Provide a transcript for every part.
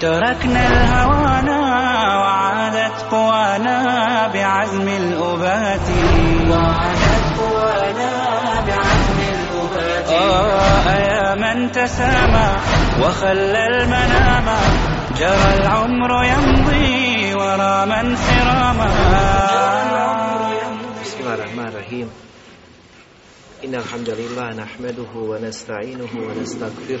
تركنا الهوانا وعادت قوانا بعزم الأبات. وعادت قوانا بعزم الأبات. آه يا من تسامى وخلى المنام. جرى العمر يمضي ورا من سراما. بسم الله الرحمن الرحيم. إن الحمد لله نحمده ونستعينه ونستغفره.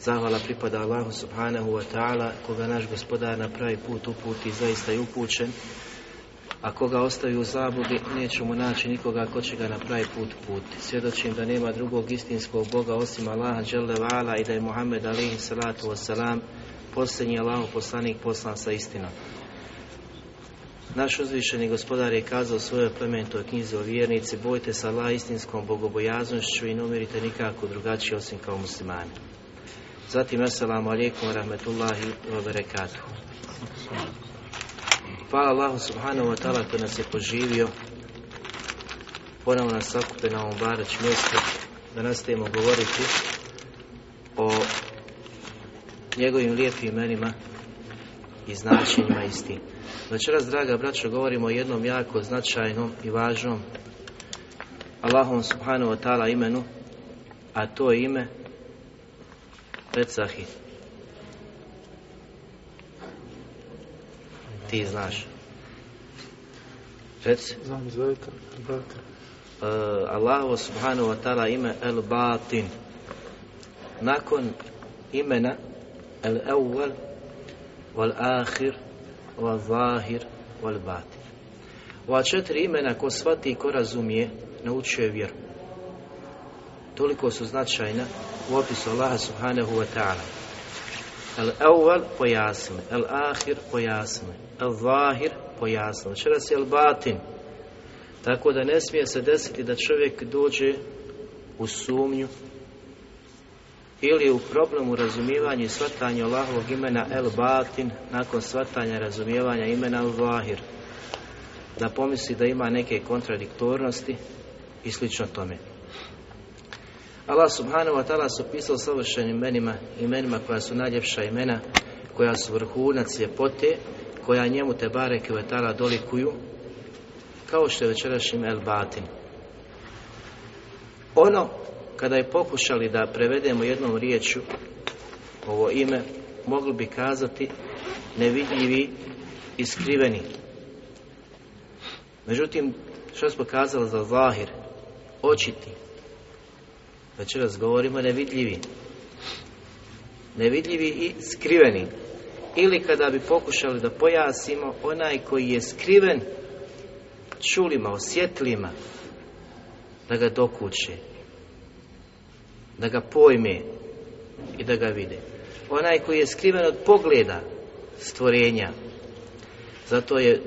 Zahvala pripada Allahu subhanahu wa ta'ala, koga naš gospodar na pravi put uputi, zaista je upućen, a koga ostavi u zabludi, neće mu naći nikoga ko će ga na pravi put puti. Svjedočim da nema drugog istinskog Boga osim Allaha dželle i da je Muhammed alaihi salatu wasalam posljednji Allahu poslanik poslan sa istinom. Naš uzvišeni gospodar je kazao u svojoj plementoj knjizi o vjernici, bojte se Allah istinskom bogobojaznošću i ne umirite nikako drugačije osim kao muslimani. Zatim, assalamu alaikum wa rahmetullahi wa barakatuhu. Hvala Allahu subhanahu wa ta'ala koji nas je poživio, ponovno nas sakupe na ovom barać mjestu, da nastavimo govoriti o njegovim lijepim imenima i značenjima isti. Večeras, draga braćo, govorimo o jednom jako značajnom i važnom Allahom subhanahu wa ta'ala imenu, a to je ime Pecahi. Ti znaš. Reci. Znam, brate. Uh, Allahu subhanahu wa ta'ala ime El Batin. Nakon imena El Awwal wal Akhir wal Zahir wal Batin. Ova četiri imena ko shvati i ko razumije, naučio je vjeru. Toliko su značajna u opisu Allaha subhanahu wa ta'ala. El awwal pojasni, el ahir pojasni, el zahir pojasni. Večeras je el batin. Tako da ne smije se desiti da čovjek dođe u sumnju ili u problemu razumijevanja i shvatanja Allahovog imena el batin nakon shvatanja razumijevanja imena el zahir. Da pomisli da ima neke kontradiktornosti i slično tome. Allah subhanahu wa ta'ala su pisao savršenim imenima, imenima koja su najljepša imena, koja su vrhunac ljepote, koja njemu te bareke ve ta'ala dolikuju, kao što je večerašnjim El Batin. Ono, kada je pokušali da prevedemo jednom riječu ovo ime, mogli bi kazati nevidljivi i skriveni. Međutim, što smo kazali za zahir, očiti, večeras govorimo nevidljivi. Nevidljivi i skriveni. Ili kada bi pokušali da pojasnimo onaj koji je skriven čulima, osjetlima, da ga dokuće, da ga pojme i da ga vide. Onaj koji je skriven od pogleda stvorenja, zato je e,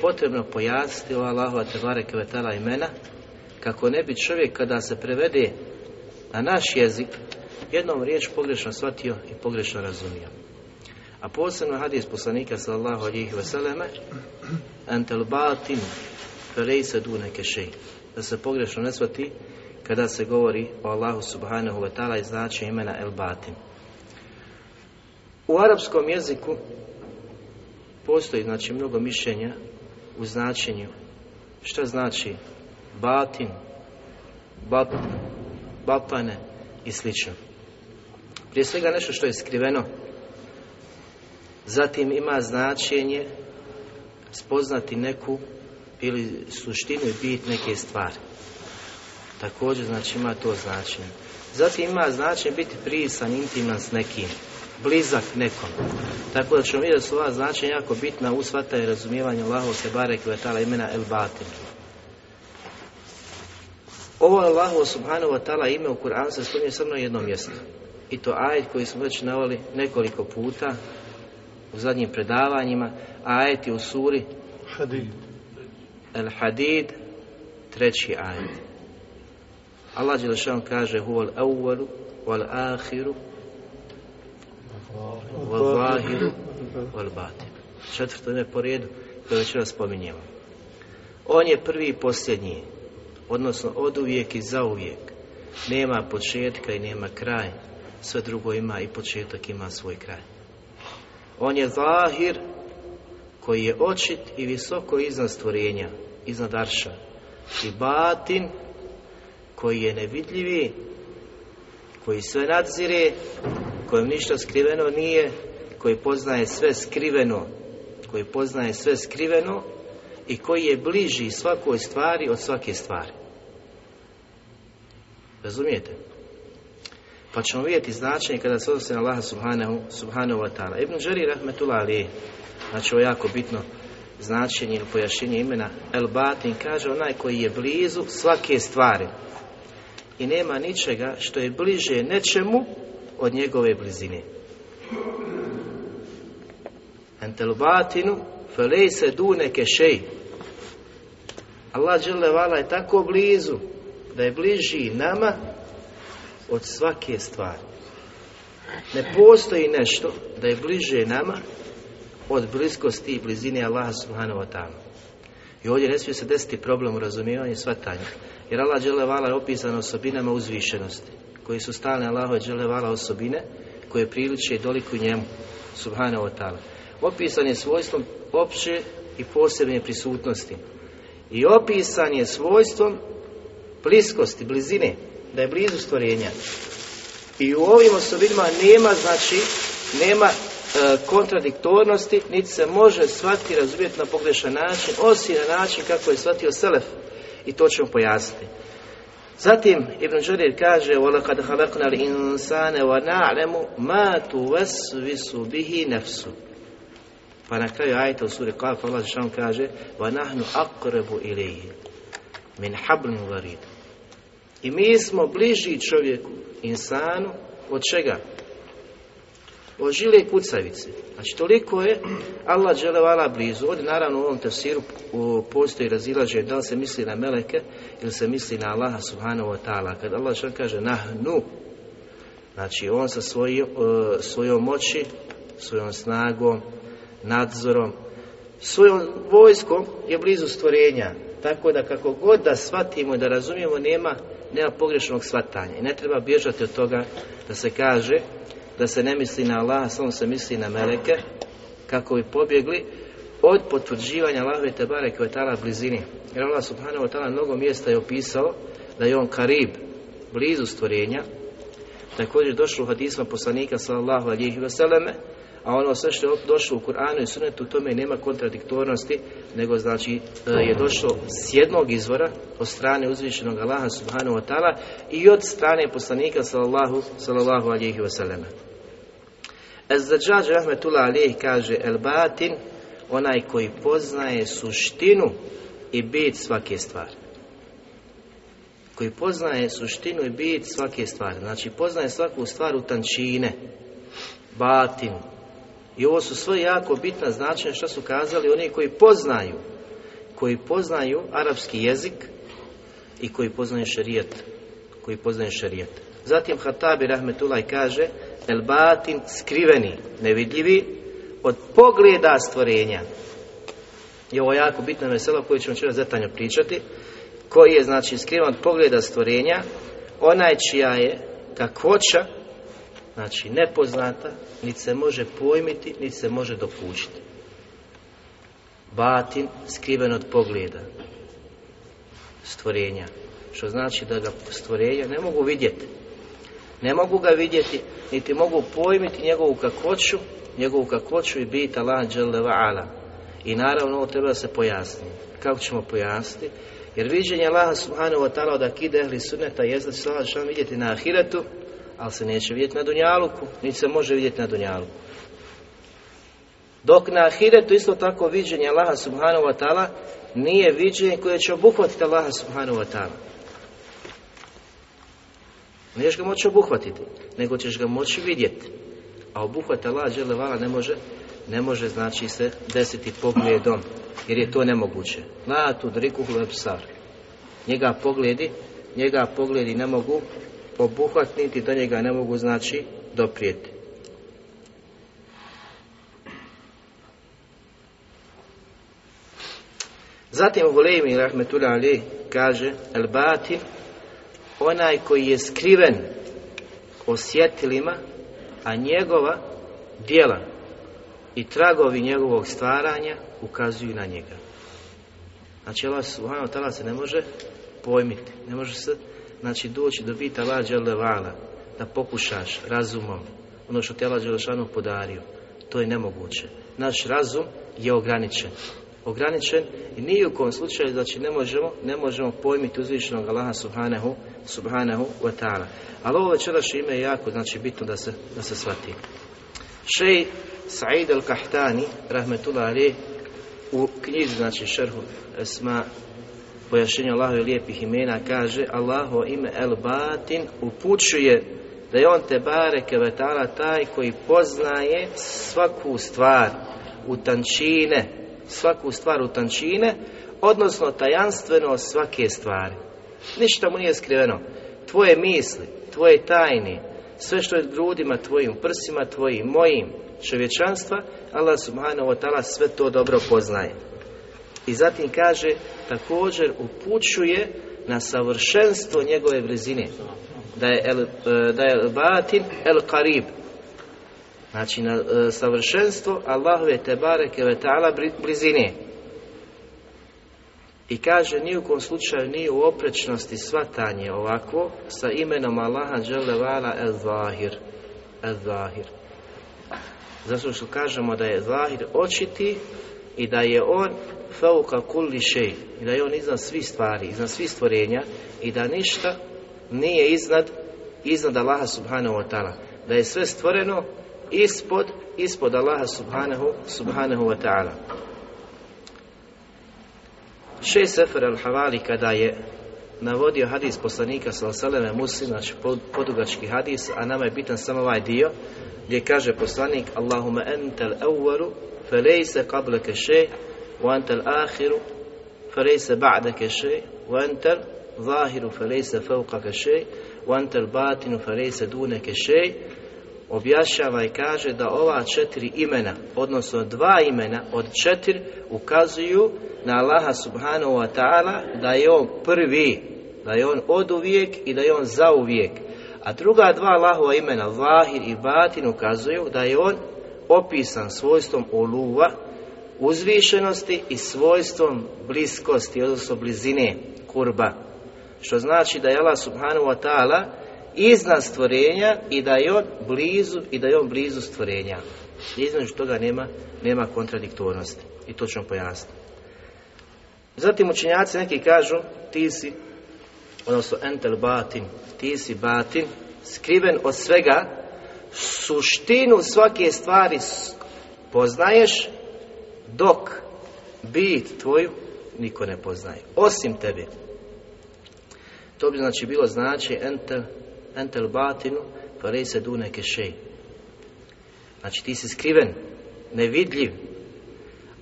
potrebno pojasniti ova Allahova Tebare Kvetala imena, kako ne bi čovjek kada se prevede A naš jezik jednom riječ pogrešno shvatio i pogrešno razumio. A posebno hadis poslanika sallallahu alihi vseleme entel batin ferej se du šej. Da se pogrešno ne shvati kada se govori o Allahu subhanahu wa ta'ala i znači imena el batin. U arapskom jeziku postoji znači mnogo mišljenja u značenju šta znači batin, batin, bapane i slično. Prije svega nešto što je skriveno, zatim ima značenje spoznati neku ili suštinu i bit neke stvari. Također, znači, ima to značenje. Zatim ima značenje biti prisan, intiman s nekim, blizak nekom. Tako da ćemo vidjeti da su ova značenja jako bitna u svata i razumijevanje Allahov se barek i imena El Batin. Ovo Allahu subhanahu wa ta'ala ime u Kur'anu se spominje samo na jednom mjestu. I to ajet koji smo već navali nekoliko puta u zadnjim predavanjima, ajet je u suri Hadid. El Hadid, treći ajet. Allah Đelešan kaže huval awwalu wal ahiru wal zahiru wal batin. Četvrto ime po redu koje već raz spominjemo. On je prvi i posljednji, odnosno od uvijek i za uvijek. Nema početka i nema kraj. Sve drugo ima i početak ima svoj kraj. On je zahir koji je očit i visoko iznad stvorenja, iznad arša. I batin koji je nevidljivi, koji sve nadzire, kojem ništa skriveno nije, koji poznaje sve skriveno, koji poznaje sve skriveno i koji je bliži svakoj stvari od svake stvari. Razumijete? Pa ćemo vidjeti značenje kada se odnosi na Allaha subhanahu, subhanahu wa ta'ala. Ibn Đari rahmetullah ali znači ovo jako bitno značenje ili pojašnjenje imena El Batin kaže onaj koji je blizu svake stvari i nema ničega što je bliže nečemu od njegove blizine. Entel batinu felej se duneke šej. Allah dželevala je tako blizu da je bliži nama od svake stvari. Ne postoji nešto da je bliže nama od bliskosti i blizine Allaha subhanahu wa ta'ala. I ovdje ne smije se desiti problem u razumijevanju svatanja. Jer Allah dželevala je opisan osobinama uzvišenosti, koji su stalne Allahove dželevala osobine, koje priliče i doliku njemu, subhanahu wa ta'ala. Opisan je svojstvom opće i posebne prisutnosti I opisan je svojstvom bliskosti, blizine, da je blizu stvorenja. I u ovim osobinama nema, znači, nema e, kontradiktornosti, niti se može shvatiti, razumjeti na pogrešan način, osim na način kako je shvatio Selef. I to ćemo pojasniti. Zatim Ibn Đurir kaže وَلَقَدْ خَلَقْنَا الْإِنسَانَ وَنَعْلَمُ مَا تُوَسْوِسُ بِهِ نَفْسُ Pa na kraju ajta u suri Qaf Allah Žešan kaže وَنَحْنُ أَقْرَبُ إِلَيْهِ مِنْ حَبْلٍ غَرِيدٍ I mi smo bliži čovjeku, insanu, od čega? Od žile i kucavice. Znači, toliko je Allah dželevala blizu. Ovdje, naravno, u ovom tefsiru postoji razilaže da li se misli na meleke ili se misli na Allaha subhanahu wa ta'ala. Kad Allah što kaže nahnu, znači, on sa svoj, svojom moći, svojom snagom, nadzorom, svojom vojskom je blizu stvorenja. Tako da kako god da shvatimo i da razumijemo, nema, nema pogrešnog shvatanja. I ne treba bježati od toga da se kaže da se ne misli na Allah, samo se misli na meleke, kako bi pobjegli od potvrđivanja Allahove Tebare koje je tala blizini. Jer Allah subhanahu wa ta'ala mnogo mjesta je opisao da je on karib, blizu stvorenja. Također došlo u hadisma poslanika sallallahu alihi vseleme, a ono sve što je došlo u Kur'anu i Sunnetu, u tome nema kontradiktornosti, nego znači e, je došlo s jednog izvora od strane uzvišenog Allaha subhanahu wa ta'ala i od strane poslanika sallallahu, sallallahu alihi vseleme. Ez-Zađađ rahmetullah alihi kaže El batin, onaj koji poznaje suštinu i bit svake stvari. Koji poznaje suštinu i bit svake stvari. Znači poznaje svaku stvar u tančine. Batin. I ovo su sve jako bitna značenja što su kazali oni koji poznaju. Koji poznaju arapski jezik i koji poznaju šerijet, Koji poznaju šerijet. Zatim Hatabi rahmetullah kaže El batin skriveni, nevidljivi, od pogleda stvorenja. I ovo je jako bitno veselo koje ćemo čeras detaljno pričati. Koji je znači skriven od pogleda stvorenja, onaj čija je kakvoća, znači nepoznata, niti se može pojmiti, niti se može dokučiti. Batin skriven od pogleda stvorenja. Što znači da ga stvorenja ne mogu vidjeti. Ne mogu ga vidjeti, niti mogu pojmiti njegovu kakvoću, njegovu kakvoću i bit Allah dželle ala. I naravno ovo treba da se pojasni. Kako ćemo pojasniti? Jer viđenje Allaha subhanahu wa ta'ala od akide ehli sunneta je da će se vidjeti na ahiretu, ali se neće vidjeti na dunjaluku, niti se može vidjeti na dunjaluku. Dok na ahiretu isto tako viđenje Allaha subhanahu wa ta'ala nije viđenje koje će obuhvatiti Allaha subhanahu wa ta'ala. Niješ ga moći obuhvatiti, nego ćeš ga moći vidjeti. A obuhvat Allah dželevala ne može, ne može znači se desiti pogledom, jer je to nemoguće. La tu driku. Njega pogledi, njega pogledi ne mogu obuhvatiti, do njega ne mogu znači doprijeti. Zatim Huleymi rahmetullah ali kaže El batin onaj koji je skriven osjetilima a njegova djela i tragovi njegovog stvaranja ukazuju na njega. Znači Allah subhanahu ta'ala se ne može pojmiti, ne može se znači doći do bita lađa levala, da pokušaš razumom ono što ti Allah Đelešanu podario. To je nemoguće. Naš razum je ograničen. Ograničen i ni u kom slučaju znači ne možemo, ne možemo pojmiti uzvišenog Allaha subhanahu, subhanahu wa ta'ala. Ali ovo večerašnje ime je jako znači bitno da se, da se shvati. Šej Sa'id al-Kahtani, rahmetullah ali, u knjizi, znači šerhu Esma, pojašnjenje Allahove lijepih imena, kaže Allaho ime El Batin upućuje da je on te bare kevetala taj koji poznaje svaku stvar u tančine, svaku stvar u tančine, odnosno tajanstveno svake stvari. Ništa mu nije skriveno. Tvoje misli, tvoje tajne, sve što je grudima tvojim, prsima tvojim, mojim, čovječanstva, Allah subhanahu wa ta'ala sve to dobro poznaje. I zatim kaže, također upućuje na savršenstvo njegove blizine. Da je el, e, da je batin el karib. Znači na e, savršenstvo Allahove tebareke ve ta'ala blizine. I kaže, ni u kom slučaju nije u oprečnosti svatanje ovako sa imenom Allaha dželevala el zahir. El zahir. Zato što kažemo da je zahir očiti i da je on fauka kulli šej i da je on iznad svih stvari, iznad svih stvorenja i da ništa nije iznad iznad Allaha subhanahu wa ta'ala. Da je sve stvoreno ispod, ispod Allaha subhanahu, subhanahu wa ta'ala. Šej Sefer al-Havali kada je navodio hadis poslanika sallallahu muslim, znači podugački hadis, a nama je bitan samo ovaj dio, gdje kaže poslanik Allahumma entel awwalu felejse qablake še wa entel ahiru felejse ba'dake še wa entel zahiru felejse fawqake še wa entel batinu felejse objašnjava i kaže da ova četiri imena, odnosno dva imena od četiri ukazuju na Allaha subhanahu wa ta'ala da je on prvi, da je on od uvijek i da je on za uvijek. A druga dva Allahova imena, Vahir i Batin, ukazuju da je on opisan svojstvom oluva, uzvišenosti i svojstvom bliskosti, odnosno blizine kurba. Što znači da je Allah subhanahu wa ta'ala iznad stvorenja i da je on blizu i da je on blizu stvorenja. Između toga nema, nema kontradiktornosti. I to ćemo pojasniti. Zatim učenjaci neki kažu ti si, odnosno entel batin, ti si batin, skriven od svega, suštinu svake stvari poznaješ, dok bit tvoju niko ne poznaje, osim tebe. To bi znači bilo znači entel, entel batinu, pa se du neke šej. Znači ti si skriven, nevidljiv,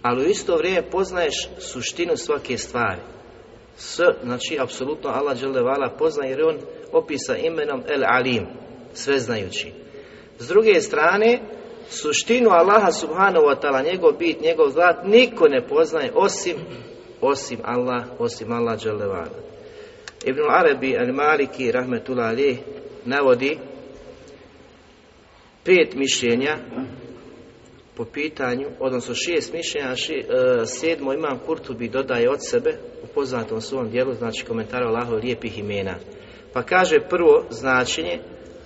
ali u isto vrijeme poznaješ suštinu svake stvari. S, znači, apsolutno Allah dželevala poznaje jer on opisa imenom El Alim, sveznajući. S druge strane, suštinu Allaha subhanahu wa ta'ala, njegov bit, njegov zlat, niko ne poznaje osim, osim Allah, osim Allah dželevala. Ibn Arabi al-Maliki, rahmetullah alih, navodi pet mišljenja po pitanju, odnosno šest mišljenja, ši, e, sedmo imam Kurtubi dodaje od sebe u poznatom svom dijelu, znači komentara Allahov lijepih imena. Pa kaže prvo značenje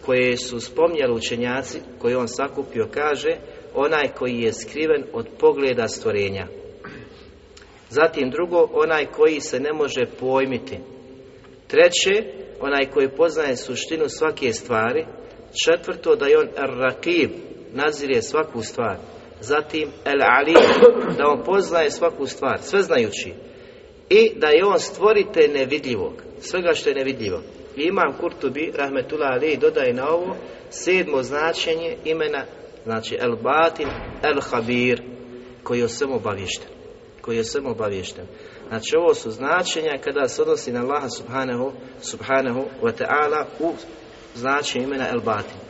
koje su spomnjali učenjaci, koje on sakupio, kaže onaj koji je skriven od pogleda stvorenja. Zatim drugo, onaj koji se ne može pojmiti. Treće, onaj koji poznaje suštinu svake stvari. Četvrto, da je on ar-raqib, nazire svaku stvar. Zatim, el-alim, da on poznaje svaku stvar, sve znajući. I da je on stvorite nevidljivog, svega što je nevidljivo. Imam Kurtubi, rahmetullah ali, dodaje na ovo sedmo značenje imena, znači el-batin, el-habir, koji je samo obavješten. Koji je samo obavješten. Znači ovo su značenja kada se odnosi na Allaha subhanahu, subhanahu wa ta'ala u značenje imena el-batin.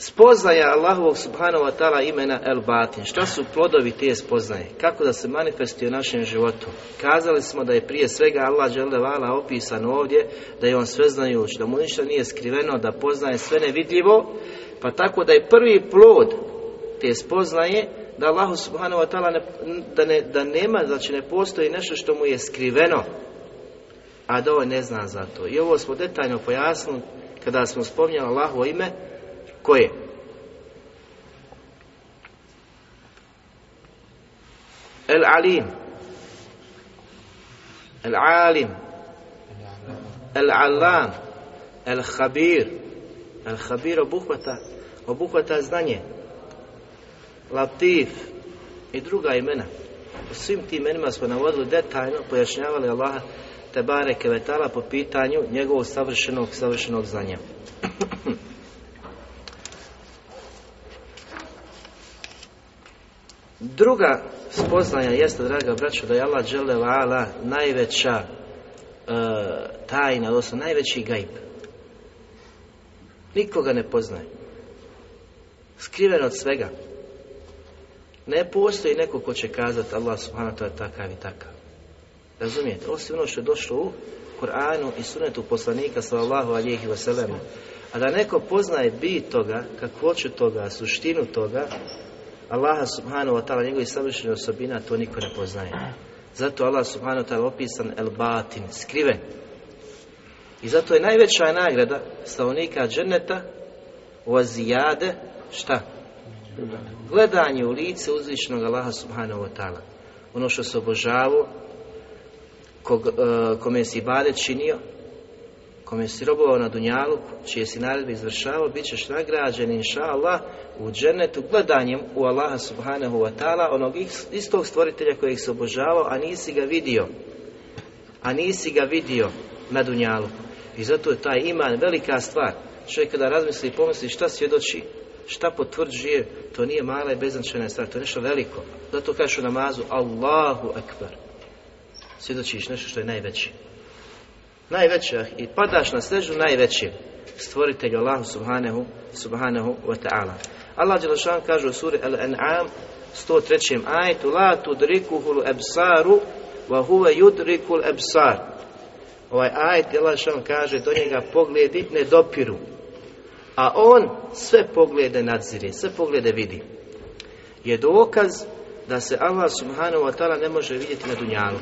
Spoznaja Allahovog subhanahu wa ta'ala imena El Batin. Šta su plodovi te spoznaje? Kako da se manifestuje u našem životu? Kazali smo da je prije svega Allah dželevala opisan ovdje, da je on sveznajuć, da mu ništa nije skriveno, da poznaje sve nevidljivo, pa tako da je prvi plod te spoznaje da Allahu subhanahu wa ta'ala ne, da, ne, da nema, znači ne postoji nešto što mu je skriveno, a da on ne zna za to. I ovo smo detaljno pojasnili kada smo spominjali Allahovo ime, koje? El alim El alim El alam El habir El habir obuhvata obuhvata znanje. Latif. I druga imena. U svim tim imenima smo navodili detaljno pojašnjavali Allaha Tebare Kevetala po pitanju njegovog savršenog savršenog znanja. Druga spoznaja jeste, draga braćo, da je Allah dželevala najveća e, tajna, odnosno najveći gajb. Nikoga ne poznaje. Skriven od svega. Ne postoji neko ko će kazati Allah subhanahu wa ta'ala takav i takav. Razumijete? Osim ono što je došlo u Kur'anu i sunetu poslanika sallallahu alihi wasallam. A da neko poznaje bit toga, kakvoću toga, suštinu toga, Allaha subhanahu wa ta'ala, njegovi savršene osobina, to niko ne poznaje. Zato Allah subhanahu wa ta'ala opisan el batin, skriven. I zato je najveća nagrada stavnika dženeta vazijade, šta? Gledanje u lice uzvišnog Allaha subhanahu wa ta'ala. Ono što se obožavo, kog, uh, kome si ibadet činio, kome si robovao na dunjalu, čije si naredbe izvršavao, bit ćeš nagrađen, inša Allah, u džennetu gledanjem u Allaha subhanahu wa ta'ala, onog istog stvoritelja kojeg se obožavao, a nisi ga vidio. A nisi ga vidio na dunjalu. I zato je taj iman velika stvar. Čovjek kada razmisli i pomisli šta svjedoči, šta potvrđuje, to nije mala i beznačajna stvar, to je nešto veliko. Zato kažeš u namazu, Allahu akbar. Svjedočiš nešto što je najveće najveća i padaš na sežu najveći stvoritelj Allahu subhanahu subhanahu wa ta'ala. Allah Đelešan kaže u suri Al-An'am 103. ajetu La tudrikuhu l-ebsaru wa huve yudriku l-ebsar Ovaj ajet Đelešan kaže do njega pogledi ne dopiru a on sve poglede nadzire, sve poglede vidi. Je dokaz da se Allah subhanahu wa ta'ala ne može vidjeti na dunjalu.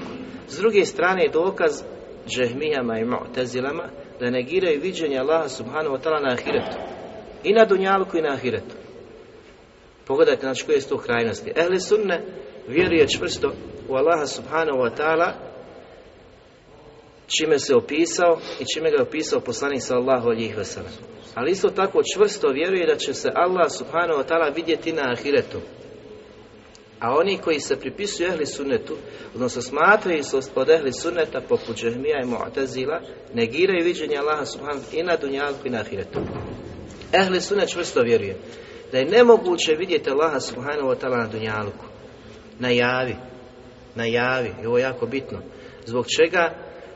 S druge strane je dokaz džehmijama i mu'tazilama da negiraju viđenje Allaha subhanahu wa ta'ala na ahiretu. I na dunjalku i na ahiretu. Pogledajte znači koje su to krajnosti. Ehli sunne vjeruje čvrsto u Allaha subhanahu wa ta'ala čime se opisao i čime ga je opisao poslanik sallahu alihi wasallam. Ali isto tako čvrsto vjeruje da će se Allah subhanahu wa ta'ala vidjeti na ahiretu. A oni koji se pripisuju ehli sunnetu, odnosno smatraju se od ehli sunneta poput Džehmija i Mu'tazila, negiraju viđenje Allaha subhanahu i na dunjalku i na ahiretu. Ehli sunnet čvrsto vjeruje da je nemoguće vidjeti Allaha subhanahu wa ta'ala na dunjalku. Na javi. Na javi. I ovo je jako bitno. Zbog čega?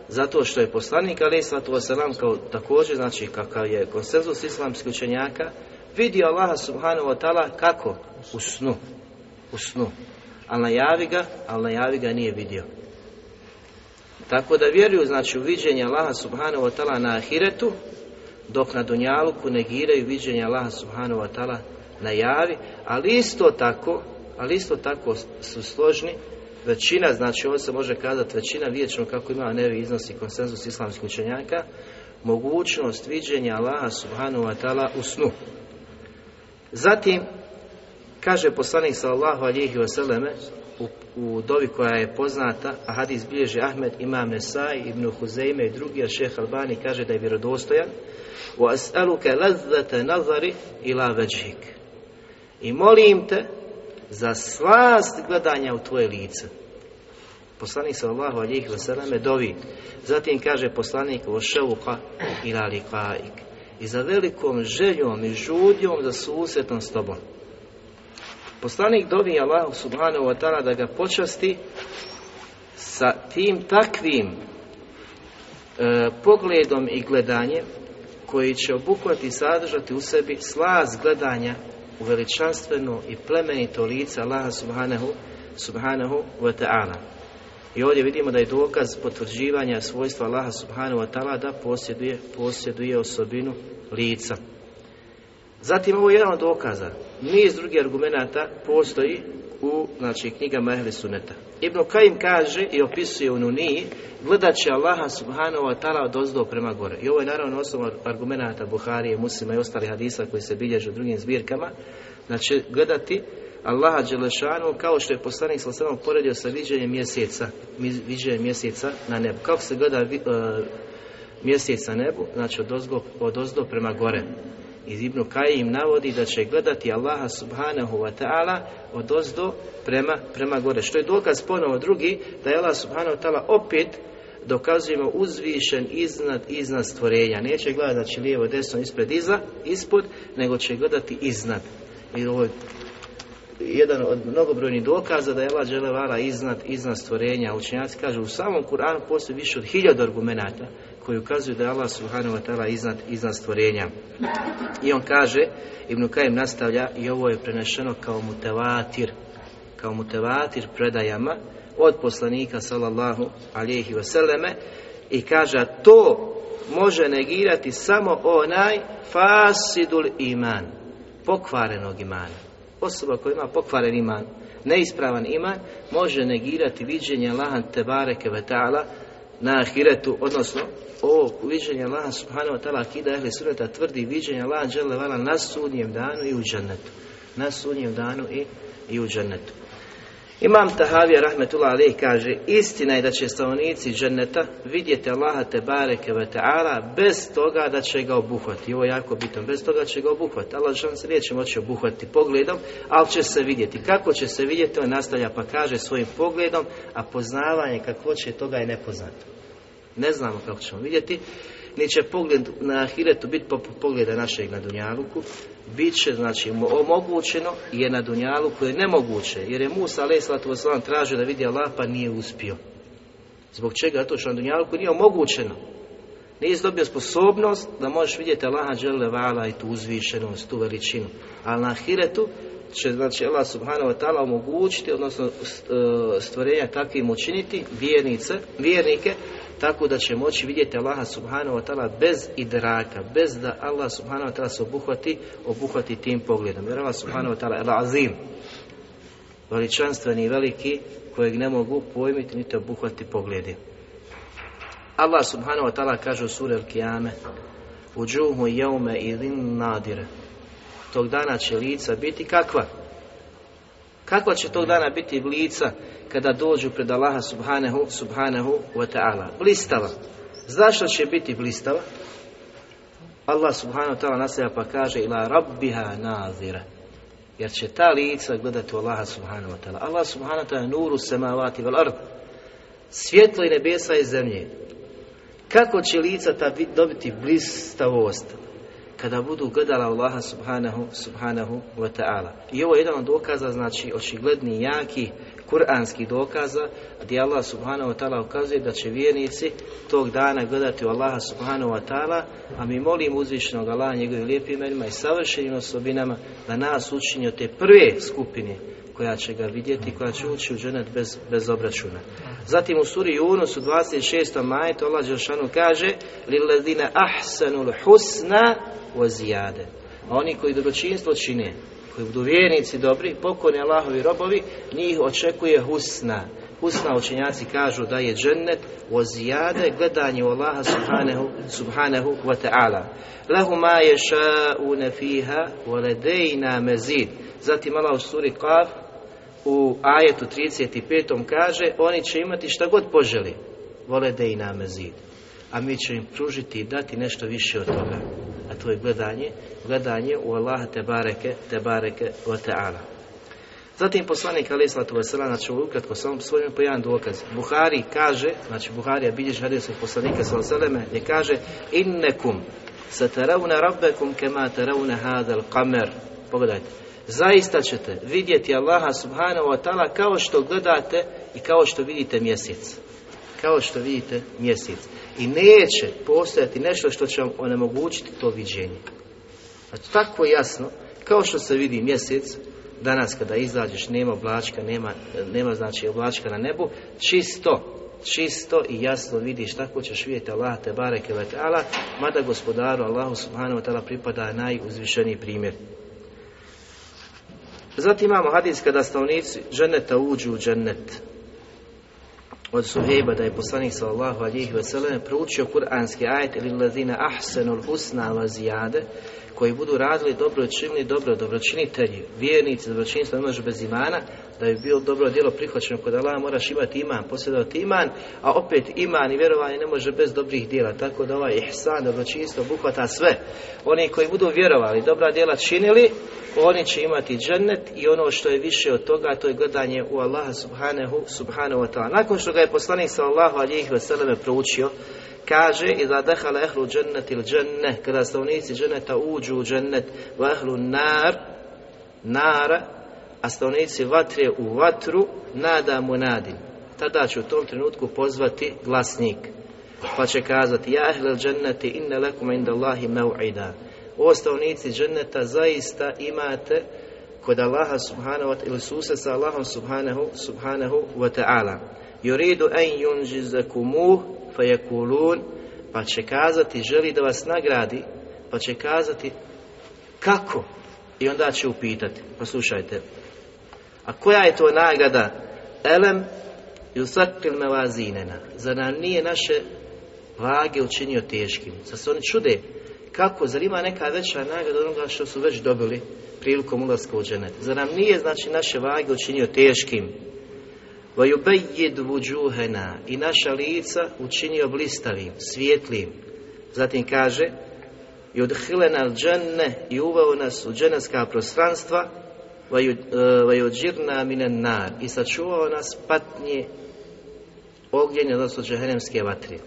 Zato što je poslanik alaih sallatu wasalam kao također, znači kakav je konsenzus islamskih učenjaka, vidio Allaha subhanahu wa ta'ala kako? U snu u snu. Ali najavi ga, ali najavi ga nije vidio. Tako da vjeruju, znači, u viđenje Allaha subhanahu wa ta'ala na ahiretu, dok na dunjaluku negiraju viđenje Allaha subhanahu wa ta'ala na javi, ali isto tako, ali isto tako su složni, većina, znači ovo se može kazati većina vječno kako ima nevi iznosi konsenzus islamskih učenjaka, mogućnost viđenja Allaha subhanahu wa ta'ala u snu. Zatim, Kaže poslanik sallallahu alihi wasallame u, u dovi koja je poznata, a hadis bilježi Ahmed, Imam Nesai, Ibn Huzeyme i drugi, a šeh Albani kaže da je vjerodostojan. Wa as'aluka lazzata nazari ila. I molim te za slast gledanja u tvoje lice. Poslanik sallallahu alejhi ve selleme dovi. Zatim kaže poslanik وَشَوْقَ šauqa ila liqaik. I za velikom željom i žudjom za susretom s tobom. Poslanik dovi Allahu subhanahu wa ta'ala da ga počasti sa tim takvim e, pogledom i gledanjem koji će obuhvati i sadržati u sebi slaz gledanja u veličanstveno i plemenito lice Allaha subhanahu, subhanahu wa ta'ala. I ovdje vidimo da je dokaz potvrđivanja svojstva Allaha subhanahu wa ta'ala da posjeduje, posjeduje osobinu lica. Zatim ovo je jedan od dokaza. Niz drugih argumenata postoji u znači, knjigama Ehli Suneta. Ibn Kajim kaže i opisuje u Nuniji gledat će Allaha subhanahu wa ta'ala od ozdo prema gore. I ovo je naravno osnova argumenata Buharije, Muslima i ostali hadisa koji se bilježe u drugim zbirkama. Znači gledati Allaha Đelešanu kao što je poslanik sa sredom poredio sa viđenjem mjeseca, viđenjem mjeseca na nebu. Kako se gleda uh, mjesec na nebu, znači od ozdo, od ozdo prema gore iz Ibnu Kajim navodi da će gledati Allaha subhanahu wa ta'ala od ozdo prema, prema gore. Što je dokaz ponovo drugi, da je Allah subhanahu wa ta'ala opet dokazujemo uzvišen iznad, iznad stvorenja. Neće gledati znači lijevo, desno, ispred, iza, ispod, nego će gledati iznad. I ovo je jedan od mnogobrojnih dokaza da je Allah dželevala iznad, iznad stvorenja. Učenjaci kažu u samom Kur'anu postoji više od hiljada argumenata koji ukazuju da je Allah subhanahu wa ta'ala iznad, iznad stvorenja. I on kaže, Ibn Kajim nastavlja, i ovo je prenešeno kao mutevatir, kao mutevatir predajama od poslanika sallallahu alijehi vseleme i kaže, to može negirati samo onaj fasidul iman, pokvarenog imana. Osoba koja ima pokvaren iman, neispravan iman, može negirati viđenje Allaha tebareke ve ta'ala na ahiretu, odnosno ovo viđenje Allaha subhanahu wa ta'ala akida ehli sunneta tvrdi viđenje Allaha dželle vala na sudnjem danu i u džennetu. Na sudnjem danu i, i u džennetu. Imam Tahavija rahmetullah alejhi kaže istina je da će stanovnici dženeta vidjeti Allaha te bareke ve taala bez toga da će ga obuhvati. Ovo je jako bitno, bez toga će ga obuhvati. Allah žan se neće moći obuhvati pogledom, ali će se vidjeti. Kako će se vidjeti, on nastavlja pa kaže svojim pogledom, a poznavanje kakvo će toga je nepoznato. Ne znamo kako ćemo vidjeti. Neće pogled na ahiretu biti poput pogleda našeg na Dunjaluku. Biće, znači, omogućeno je na dunjalu koje je nemoguće. Jer je Musa, a.s. tražio da vidi Allah, pa nije uspio. Zbog čega? To što na dunjalu koje nije omogućeno. Nije dobio sposobnost da možeš vidjeti Allaha džellevala i tu uzvišenost, tu veličinu. Ali na ahiretu će znači Allah subhanahu wa ta'ala omogućiti, odnosno e, stvorenja takvim učiniti, vjernice, vjernike, tako da će moći vidjeti Allaha subhanahu wa ta'ala bez idraka, bez da Allah subhanahu wa ta'ala se obuhvati, obuhvati tim pogledom. Jer Allah subhanahu wa ta'ala je azim, veličanstveni i veliki, kojeg ne mogu pojmiti niti obuhvati pogledi. Allah subhanahu wa ta'ala kaže u suri Al-Qiyame Uđuhu jeume idin nadire Tog dana će lica biti kakva? Kakva će tog dana biti lica kada dođu pred Allaha subhanahu, subhanahu wa ta'ala? Blistava. Zašto će biti blistava? Allah subhanahu wa ta'ala naslija pa kaže ila rabbiha nazira. Jer će ta lica gledati u Allaha subhanahu wa ta'ala. Allah subhanahu wa ta'ala nuru samavati vel ard. Svjetlo i nebesa i zemlje. Kako će lica ta dobiti blistavost? Kada budu gledala Allaha subhanahu, subhanahu wa ta'ala. I ovo je jedan od dokaza, znači očigledni, jaki, kuranski dokaza, gdje Allah subhanahu wa ta'ala ukazuje da će vjernici tog dana gledati u Allaha subhanahu wa ta'ala, a mi molim uzvišnog Allaha njegovim lijepim imenima i savršenim osobinama da nas učini od te prve skupine koja će ga vidjeti, koja će ući u dženet bez, bez obračuna. Zatim u suri Yunus u 26. maja to Allah Jošanu kaže ahsanul husna wa وَزِيَادَ A oni koji dobročinstvo čine, koji budu vjernici dobri, pokoni Allahovi robovi, njih očekuje husna. Husna učenjaci kažu da je džennet وَزِيَادَ gledanje u Allaha subhanahu, subhanahu wa ta'ala. لَهُ مَا يَشَاءُ نَفِيهَا وَلَدَيْنَا مَزِيدٍ Zatim Allah u suri Qaf u ajetu 35. kaže oni će imati šta god poželi vole da i nama zid a mi ćemo im pružiti i dati nešto više od toga a to je gledanje gledanje u Allaha te bareke te bareke o ta'ala Zatim poslanik Ali Islatu Vesela, znači ukratko samo svojim po jedan dokaz. Buhari kaže, znači Buharija bilježi hadisog poslanika sa Veseleme, gdje kaže innekum sataravna rabbekum kema taravna hadal kamer. Pogledajte, zaista ćete vidjeti Allaha subhanahu wa ta'ala kao što gledate i kao što vidite mjesec. Kao što vidite mjesec. I neće postojati nešto što će vam onemogućiti to viđenje. Znači, tako jasno, kao što se vidi mjesec, danas kada izađeš nema oblačka, nema, nema znači oblačka na nebu, čisto, čisto i jasno vidiš tako ćeš vidjeti Allah te bareke ve ta'ala, mada gospodaru Allahu subhanahu wa ta'ala pripada najuzvišeniji primjer. Zatim imamo hadis kada stanovnici dženeta uđu u džennet. Od Suhejba da je poslanik sallallahu alihi veselene proučio kuranski ajet ili lazina ahsenul husna wa zijade koji budu radili dobro činili dobro, dobročinitelji, vjernici, dobročinstvo ne može bez imana, da bi bilo dobro djelo prihvaćeno kod Allah, moraš imati iman, posjedovati iman, a opet iman i vjerovanje ne može bez dobrih djela, tako da ovaj ihsan, dobročinstvo obuhvata sve. Oni koji budu vjerovali, dobra djela činili, oni će imati džennet i ono što je više od toga, to je gledanje u Allaha subhanahu, subhanahu wa ta'ala. Nakon što ga je poslanik sallallahu alihi wasallam proučio, kaže iza dehala ehlu džennet il dženne kada stavnici dženneta uđu u džennet wa ehlu nar nara a stavnici vatre u vatru nada mu nadim tada će u tom trenutku pozvati glasnik pa će kazati ja ehlel dženneti inne lekum inda Allahi mev'ida o stavnici dženneta zaista imate kod Allaha subhanahu wa ta'ala ili suse sa Allahom subhanahu, subhanahu wa ta'ala. Yuridu en yunjizakumuh fejekulun, pa će kazati, želi da vas nagradi, pa će kazati, kako? I onda će upitati, poslušajte, a koja je to nagrada? Elem yusakil mevazinena. Zar nam nije naše vage učinio teškim? sa se oni čude? Kako? Zar ima neka veća nagrada onoga što su već dobili prilikom ulaska u dženet? Zar nam nije, znači, naše vage učinio teškim? وَيُبَيِّدْ وُجُوهَنَا I naša lica učinio blistavim, svjetlim. Zatim kaže يُدْخِلَنَا الْجَنَّ I uveo nas u dženevska prostranstva وَيُدْžِرْنَا مِنَ النَّارِ I sačuvao nas patnje ognjenja, odnosno džehennemske vatre.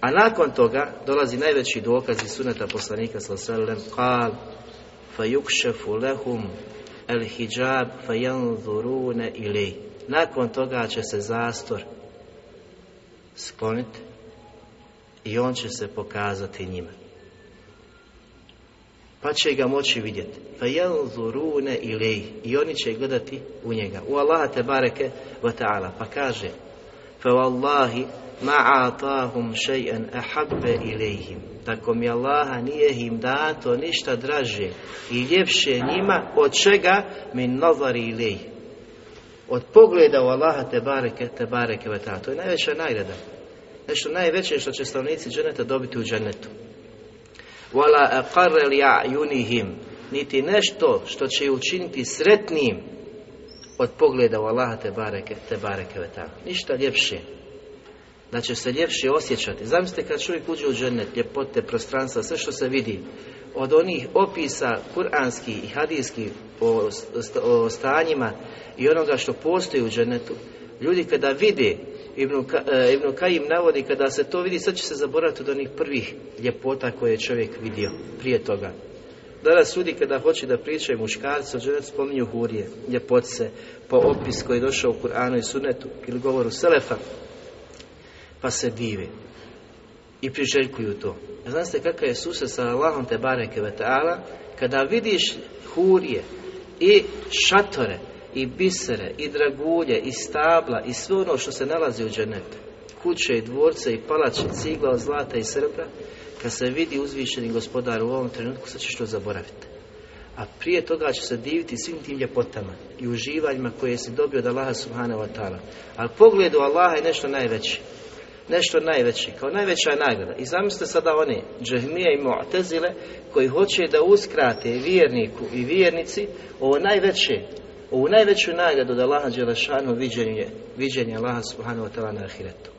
A nakon toga dolazi najveći dokaz iz suneta poslanika sallallahu قال فَيُكْشَفُ لَهُمْ الْحِجَابِ فَيَنْظُرُونَ إِلَيْهِ nakon toga će se zastor skloniti i on će se pokazati njima. Pa će ga moći vidjeti. Pa jelzurune ilej. I oni će gledati u njega. U Allaha te bareke wa ta'ala. Pa kaže fa wallahi ma še'en ahabbe ilejhim. Tako mi Allaha nije im dato ništa draže i ljepše njima od čega min nazari ilejhim od pogleda u Allaha te bareke, te bareke veta. To je najveća nagrada. Nešto najveće što će stanovnici dženeta dobiti u dženetu. Wala aqarra li a'yunihim niti nešto što će učiniti sretnim od pogleda u Allaha te bareke, te bareke veta. Ništa ljepše. Da će se ljepše osjećati. Zamislite kad čovjek uđe u dženet, ljepote, prostranstva, sve što se vidi, od onih opisa kuranskih i hadijskih o, o stanjima i onoga što postoji u dženetu, ljudi kada vide, Ibn, e, Ibn Kajim navodi, kada se to vidi, sad će se zaboraviti od onih prvih ljepota koje je čovjek vidio prije toga. Danas ljudi kada hoće da pričaju muškarci o dženetu spominju hurije, ljepotce, po opis koji je došao u Kur'anu i Sunnetu ili govoru Selefa, pa se dive i priželjkuju to. Znate kakav je susret sa Allahom te bareke ve ta'ala, kada vidiš hurije i šatore i bisere i dragulje i stabla i sve ono što se nalazi u dženetu, kuće i dvorce i palače, cigla od zlata i srebra, kad se vidi uzvišeni gospodar u ovom trenutku, sad ćeš to zaboraviti. A prije toga će se diviti svim tim ljepotama i uživanjima koje si dobio od Allaha subhanahu wa ta'ala. Ali pogledu Allaha je nešto najveće nešto najveće, kao najveća nagrada. I zamislite sada one džahmije i mu'tezile koji hoće da uskrate vjerniku i vjernici ovo najveće, Ovu najveću nagradu da Laha Đelešanu viđenje, viđenje Allaha Subhanahu wa ta'ala na ahiretu.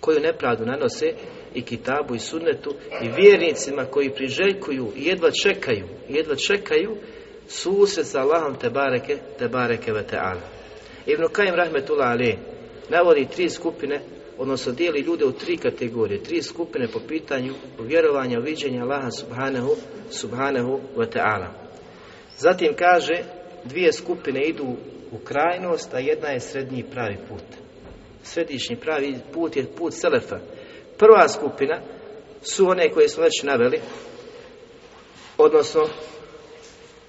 Koju nepravdu nanose i kitabu i sunnetu i vjernicima koji priželjkuju i jedva čekaju, jedva čekaju susret sa Allahom te bareke, te bareke ve ta'ala. Ibn Kajim Rahmetullah Ali navodi tri skupine, odnosno dijeli ljude u tri kategorije, tri skupine po pitanju vjerovanja, viđenja Allaha subhanahu, subhanahu wa ta'ala. Zatim kaže, dvije skupine idu u krajnost, a jedna je srednji pravi put. Središnji pravi put je put Selefa. Prva skupina su one koje smo već naveli, odnosno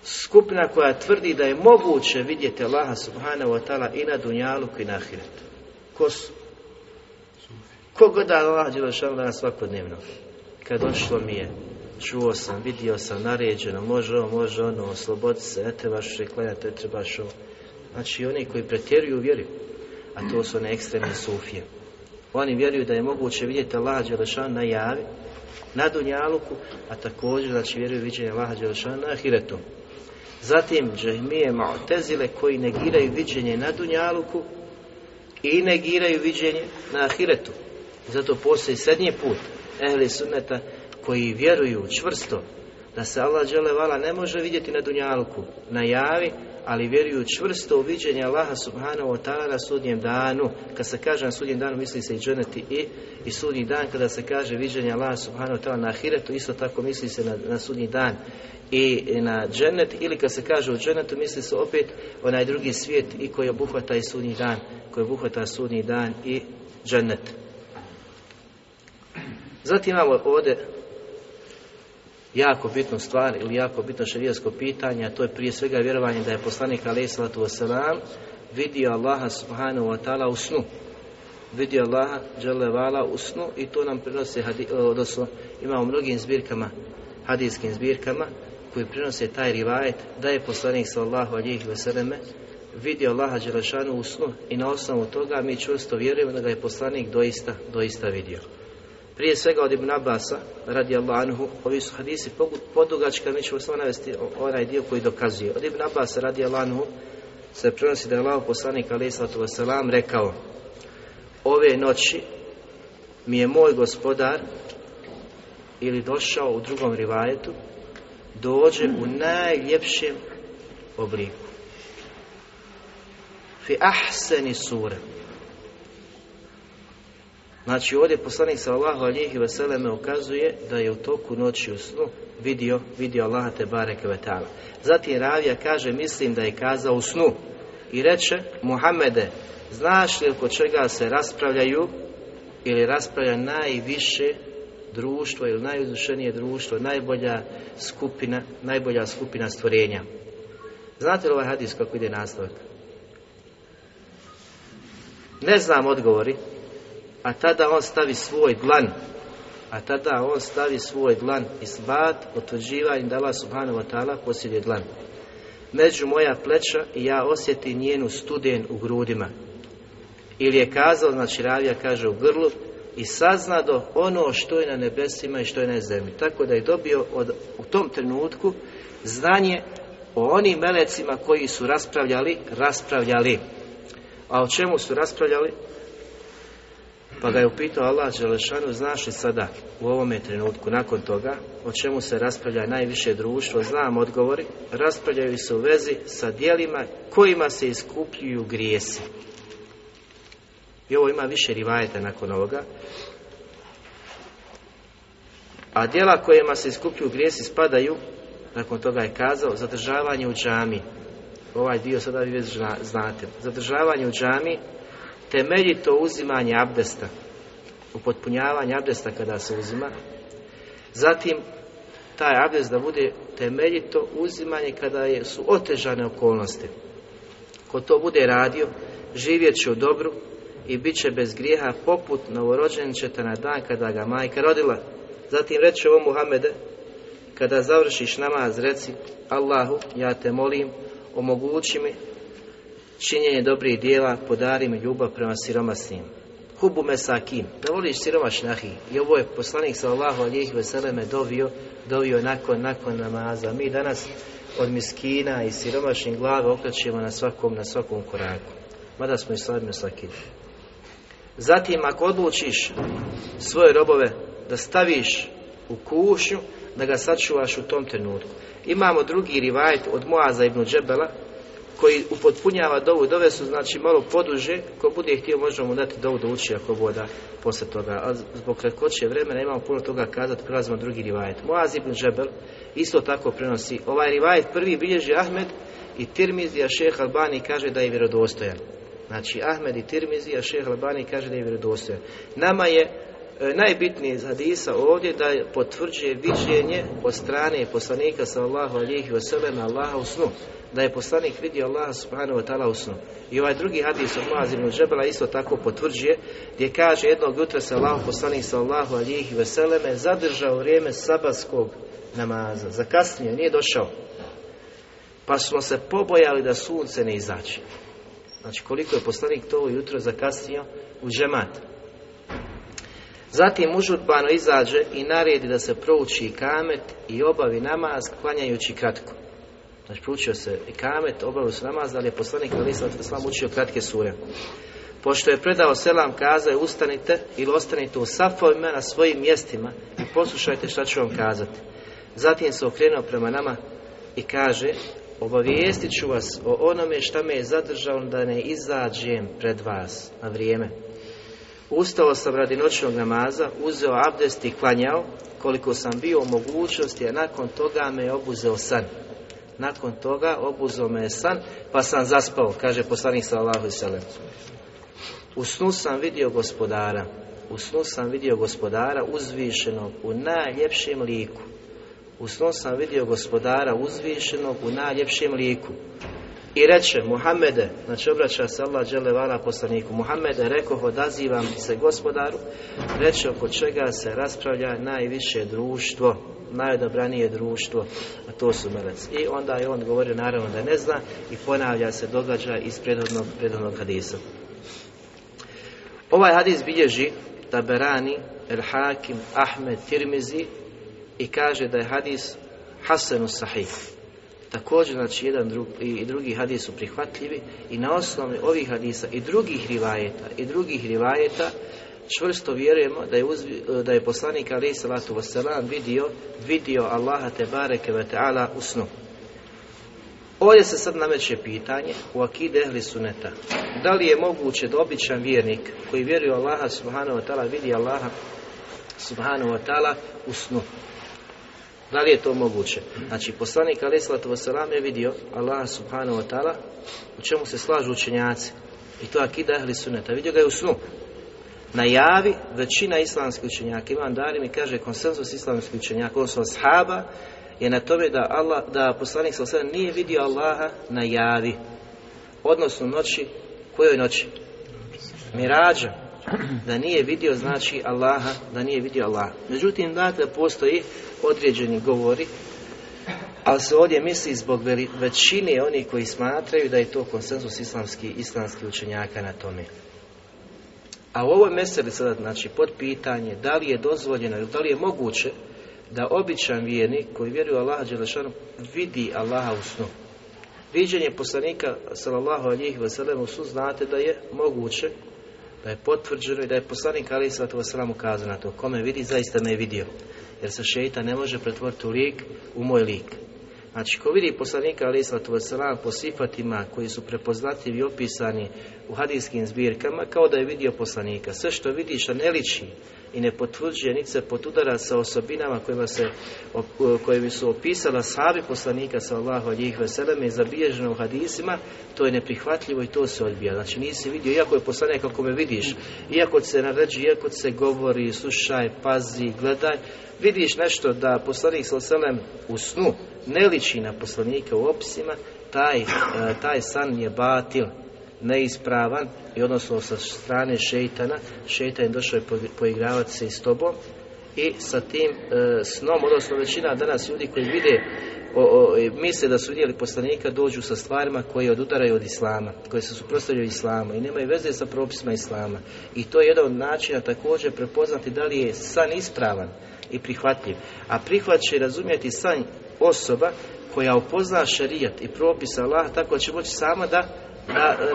skupina koja tvrdi da je moguće vidjeti Allaha subhanahu wa ta'ala i na dunjalu i na ahiretu. Ko su? Kogod da Allah Đelešanu danas svakodnevno? Kad došlo mi je, čuo sam, vidio sam, naređeno, može ovo, može ono, oslobodi se, ne trebaš reklanjati, ne trebaš ovo. Znači oni koji pretjeruju vjeru, a to su one ekstremne sufije. Oni vjeruju da je moguće vidjeti Allah Đelešanu na javi, na dunjaluku, a također znači vjeruju viđenje Allaha Đelešanu na ahiretu. Zatim džahmije Mu'tezile koji negiraju viđenje na Dunjaluku i negiraju viđenje na Ahiretu. Zato postoji srednji put ehli sunneta koji vjeruju čvrsto da se Allah dželevala ne može vidjeti na dunjalku, na javi, ali vjeruju čvrsto u viđenje Allaha subhanahu wa ta'ala na sudnjem danu. Kad se kaže na sudnjem danu misli se i dženeti i, i sudnji dan kada se kaže viđenje Allaha subhanahu wa ta'ala na ahiretu, isto tako misli se na, na sudnji dan i na dženet ili kad se kaže u dženetu misli se opet onaj drugi svijet i koji obuhvata i sudnji dan, koji obuhvata sudnji dan i dženet. Zatim imamo ovdje jako bitnu stvar ili jako bitno šarijasko pitanje, a to je prije svega vjerovanje da je poslanik alaih sallatu wasalam vidio Allaha subhanahu wa ta'ala u snu. Vidio Allaha dželevala u snu i to nam prinosi, odnosno imamo u mnogim zbirkama, hadijskim zbirkama, koji prinose taj rivajet da je poslanik sallallahu alihi vseleme vidio Allaha Đelešanu u snu i na osnovu toga mi čvrsto vjerujemo da ga je poslanik doista, doista vidio. Prije svega od Ibn Abasa, radi Anhu, ovi su hadisi podugačka, mi ćemo samo navesti onaj dio koji dokazuje. Od Ibn Abasa, radi Anhu, se prenosi da je Allah poslanik, alaih sallatu wasalam, rekao ove noći mi je moj gospodar ili došao u drugom rivajetu dođe u najljepšem obliku. Fi ahseni sura. Znači ovdje poslanik sallahu alihi veseleme ukazuje da je u toku noći u snu vidio, vidio Allaha te bareke ve. Zatim Ravija kaže, mislim da je kazao u snu i reče, Muhammede, znaš li oko čega se raspravljaju ili raspravlja najviše društvo ili najuzvišenije društvo, najbolja skupina, najbolja skupina stvorenja. Znate li ovaj hadis kako ide nastavak? Ne znam odgovori, a tada on stavi svoj dlan, a tada on stavi svoj dlan i sbat potvrđivanje da Allah subhanahu wa ta'ala posjeduje dlan. Među moja pleća i ja osjetim njenu studen u grudima. Ili je kazao, znači ravija kaže u grlu, i saznado ono što je na nebesima i što je na zemlji. Tako da je dobio od, u tom trenutku znanje o onim melecima koji su raspravljali, raspravljali. A o čemu su raspravljali? Pa ga je upitao Allah Želešanu, znaš li sada u ovome trenutku, nakon toga, o čemu se raspravlja najviše društvo, znam odgovori, raspravljaju se u vezi sa dijelima kojima se iskupljuju grijesi. I ovo ima više rivajeta nakon ovoga. A dijela kojima se iskupljuju grijesi spadaju, nakon toga je kazao, zadržavanje u džami. Ovaj dio sada vi već znate. Zadržavanje u džami, temeljito uzimanje abdesta, upotpunjavanje abdesta kada se uzima. Zatim, taj abdest da bude temeljito uzimanje kada je, su otežane okolnosti. Ko to bude radio, živjet će u dobru, i bit će bez grijeha poput novorođenčeta na dan kada ga majka rodila. Zatim reče ovo Muhammede, kada završiš namaz, reci Allahu, ja te molim, omogući mi činjenje dobrih dijela, podari mi ljubav prema siromasnim. Hubu mesakin, da voliš siromašnahi. I ovo je poslanik sallallahu alijih veseleme dovio, dovio nakon, nakon namaza. Mi danas od miskina i siromašnih glava okrećemo na svakom, na svakom koraku. Mada smo i slavimo mesakim. Zatim, ako odlučiš svoje robove da staviš u kušnju, da ga sačuvaš u tom trenutku. Imamo drugi rivajet od Moaza ibn Džebela, koji upotpunjava dovu, dove su znači malo poduže, ko bude htio možemo mu dati dovu da uči ako voda posle toga, a zbog kratkoće vremena imamo puno toga kazati, prelazimo drugi rivajet. Moaz ibn Džebel isto tako prenosi, ovaj rivajet prvi bilježi Ahmed i Tirmizija šeha Albani kaže da je vjerodostojan. Znači Ahmed i Tirmizija šeha Albani kaže da je vjerodostojan. Nama je E, najbitnije iz hadisa ovdje da potvrđuje viđenje od strane poslanika sallallahu alihi wasallam Allaha u snu. Da je poslanik vidio Allah subhanahu wa ta'ala u snu. I ovaj drugi hadis od Muaz ibn Džebela isto tako potvrđuje gdje kaže jednog jutra se Allah poslanik sallahu alihi veseleme zadržao vrijeme sabatskog namaza. Zakasnio, nije došao. Pa smo se pobojali da sunce ne izaći. Znači koliko je poslanik to jutro zakasnio u džemat. Zatim užurbano izađe i naredi da se prouči kamet i obavi namaz klanjajući kratko. Znači proučio se i kamet, obavio se namaz, ali je poslanik Ali Islam učio kratke sure. Pošto je predao selam, kazao je ustanite ili ostanite u safovima na svojim mjestima i poslušajte šta ću vam kazati. Zatim se okrenuo prema nama i kaže obavijestit ću vas o onome šta me je zadržao da ne izađem pred vas na vrijeme. Ustao sam radi noćnog namaza, uzeo abdest i klanjao, koliko sam bio u mogućnosti, a nakon toga me je obuzeo san. Nakon toga obuzo me je san, pa sam zaspao, kaže poslanik sallallahu sallam. U snu sam vidio gospodara, u snu sam vidio gospodara uzvišenog u najljepšem liku. U snu sam vidio gospodara uzvišenog u najljepšem liku. I reče, Muhammede, znači obraća se Allah dželevala poslaniku, Muhammede, rekao, odazivam se gospodaru, reče oko čega se raspravlja najviše društvo, najodobranije društvo, a to su melec. I onda je on govorio naravno da ne zna i ponavlja se događa iz prethodnog, prethodnog hadisa. Ovaj hadis bilježi Taberani, El Hakim, Ahmed, Tirmizi i kaže da je hadis Hasanu Sahih. Također, znači, jedan drug, i drugi hadis su prihvatljivi i na osnovi ovih hadisa i drugih rivajeta i drugih rivajeta čvrsto vjerujemo da je, uzvi, da je poslanik alaih salatu wasalam vidio, vidio Allaha te bareke ve ta'ala u snu. Ovdje se sad nameće pitanje u akide ehli suneta. Da li je moguće da običan vjernik koji vjeruje Allaha subhanahu wa ta'ala vidi Allaha subhanahu wa ta'ala u snu? Da li je to moguće? Znači, poslanik alaih Salatu wasalam je vidio Allaha subhanahu wa ta'ala u čemu se slažu učenjaci. I to akida ehli suneta. Vidio ga je u snu. Najavi većina islamskih učenjaka. Imam Dari mi kaže konsenzus islamskih učenjaka, odnosno ashaba, je na tome da, Allah, da poslanik Salatu nije vidio Allaha na javi. Odnosno noći, kojoj noći? Mirađa da nije vidio znači Allaha, da nije vidio Allaha. Međutim, dakle, postoji određeni govori, ali se ovdje misli zbog većine onih koji smatraju da je to konsenzus islamski, islamski učenjaka na tome. A u ovoj meseli sada, znači, pod pitanje da li je dozvoljeno ili da li je moguće da običan vjernik koji vjeruje Allaha Đelešanu vidi Allaha u snu. Viđenje poslanika sallallahu alihi wasallam u snu znate da je moguće da je potvrđeno i da je poslanik alihi Sallatu Wasallam ukazao na to. Kome vidi, zaista me je vidio. Jer se šeita ne može pretvoriti u lik, u moj lik. Znači, ko vidi poslanika Ali Sallatu Wasallam po sifatima koji su prepoznatljivi i opisani u hadijskim zbirkama, kao da je vidio poslanika. Sve što vidi što ne liči i ne potvrđuje, niti se potudara sa osobinama kojima se, koje su opisala sahabi poslanika sallahu alijih veseleme i zabilježeno u hadisima, to je neprihvatljivo i to se odbija. Znači nisi vidio, iako je poslanik kako me vidiš, iako se naređi, iako se govori, slušaj, pazi, gledaj, vidiš nešto da poslanik sallam u snu ne liči na poslanika u opisima, taj, e, taj san je batil, neispravan i odnosno sa strane šeitana, šeitan je došao poigravati se i s tobom i sa tim e, snom, odnosno većina danas ljudi koji vide o, o, misle da su vidjeli poslanika dođu sa stvarima koje odudaraju od islama, koje se suprostavljaju islamu i nemaju veze sa propisima islama. I to je jedan od načina također prepoznati da li je san ispravan i prihvatljiv. A prihvaće razumjeti san osoba koja upozna šerijat i propisa Allah, tako će moći sama da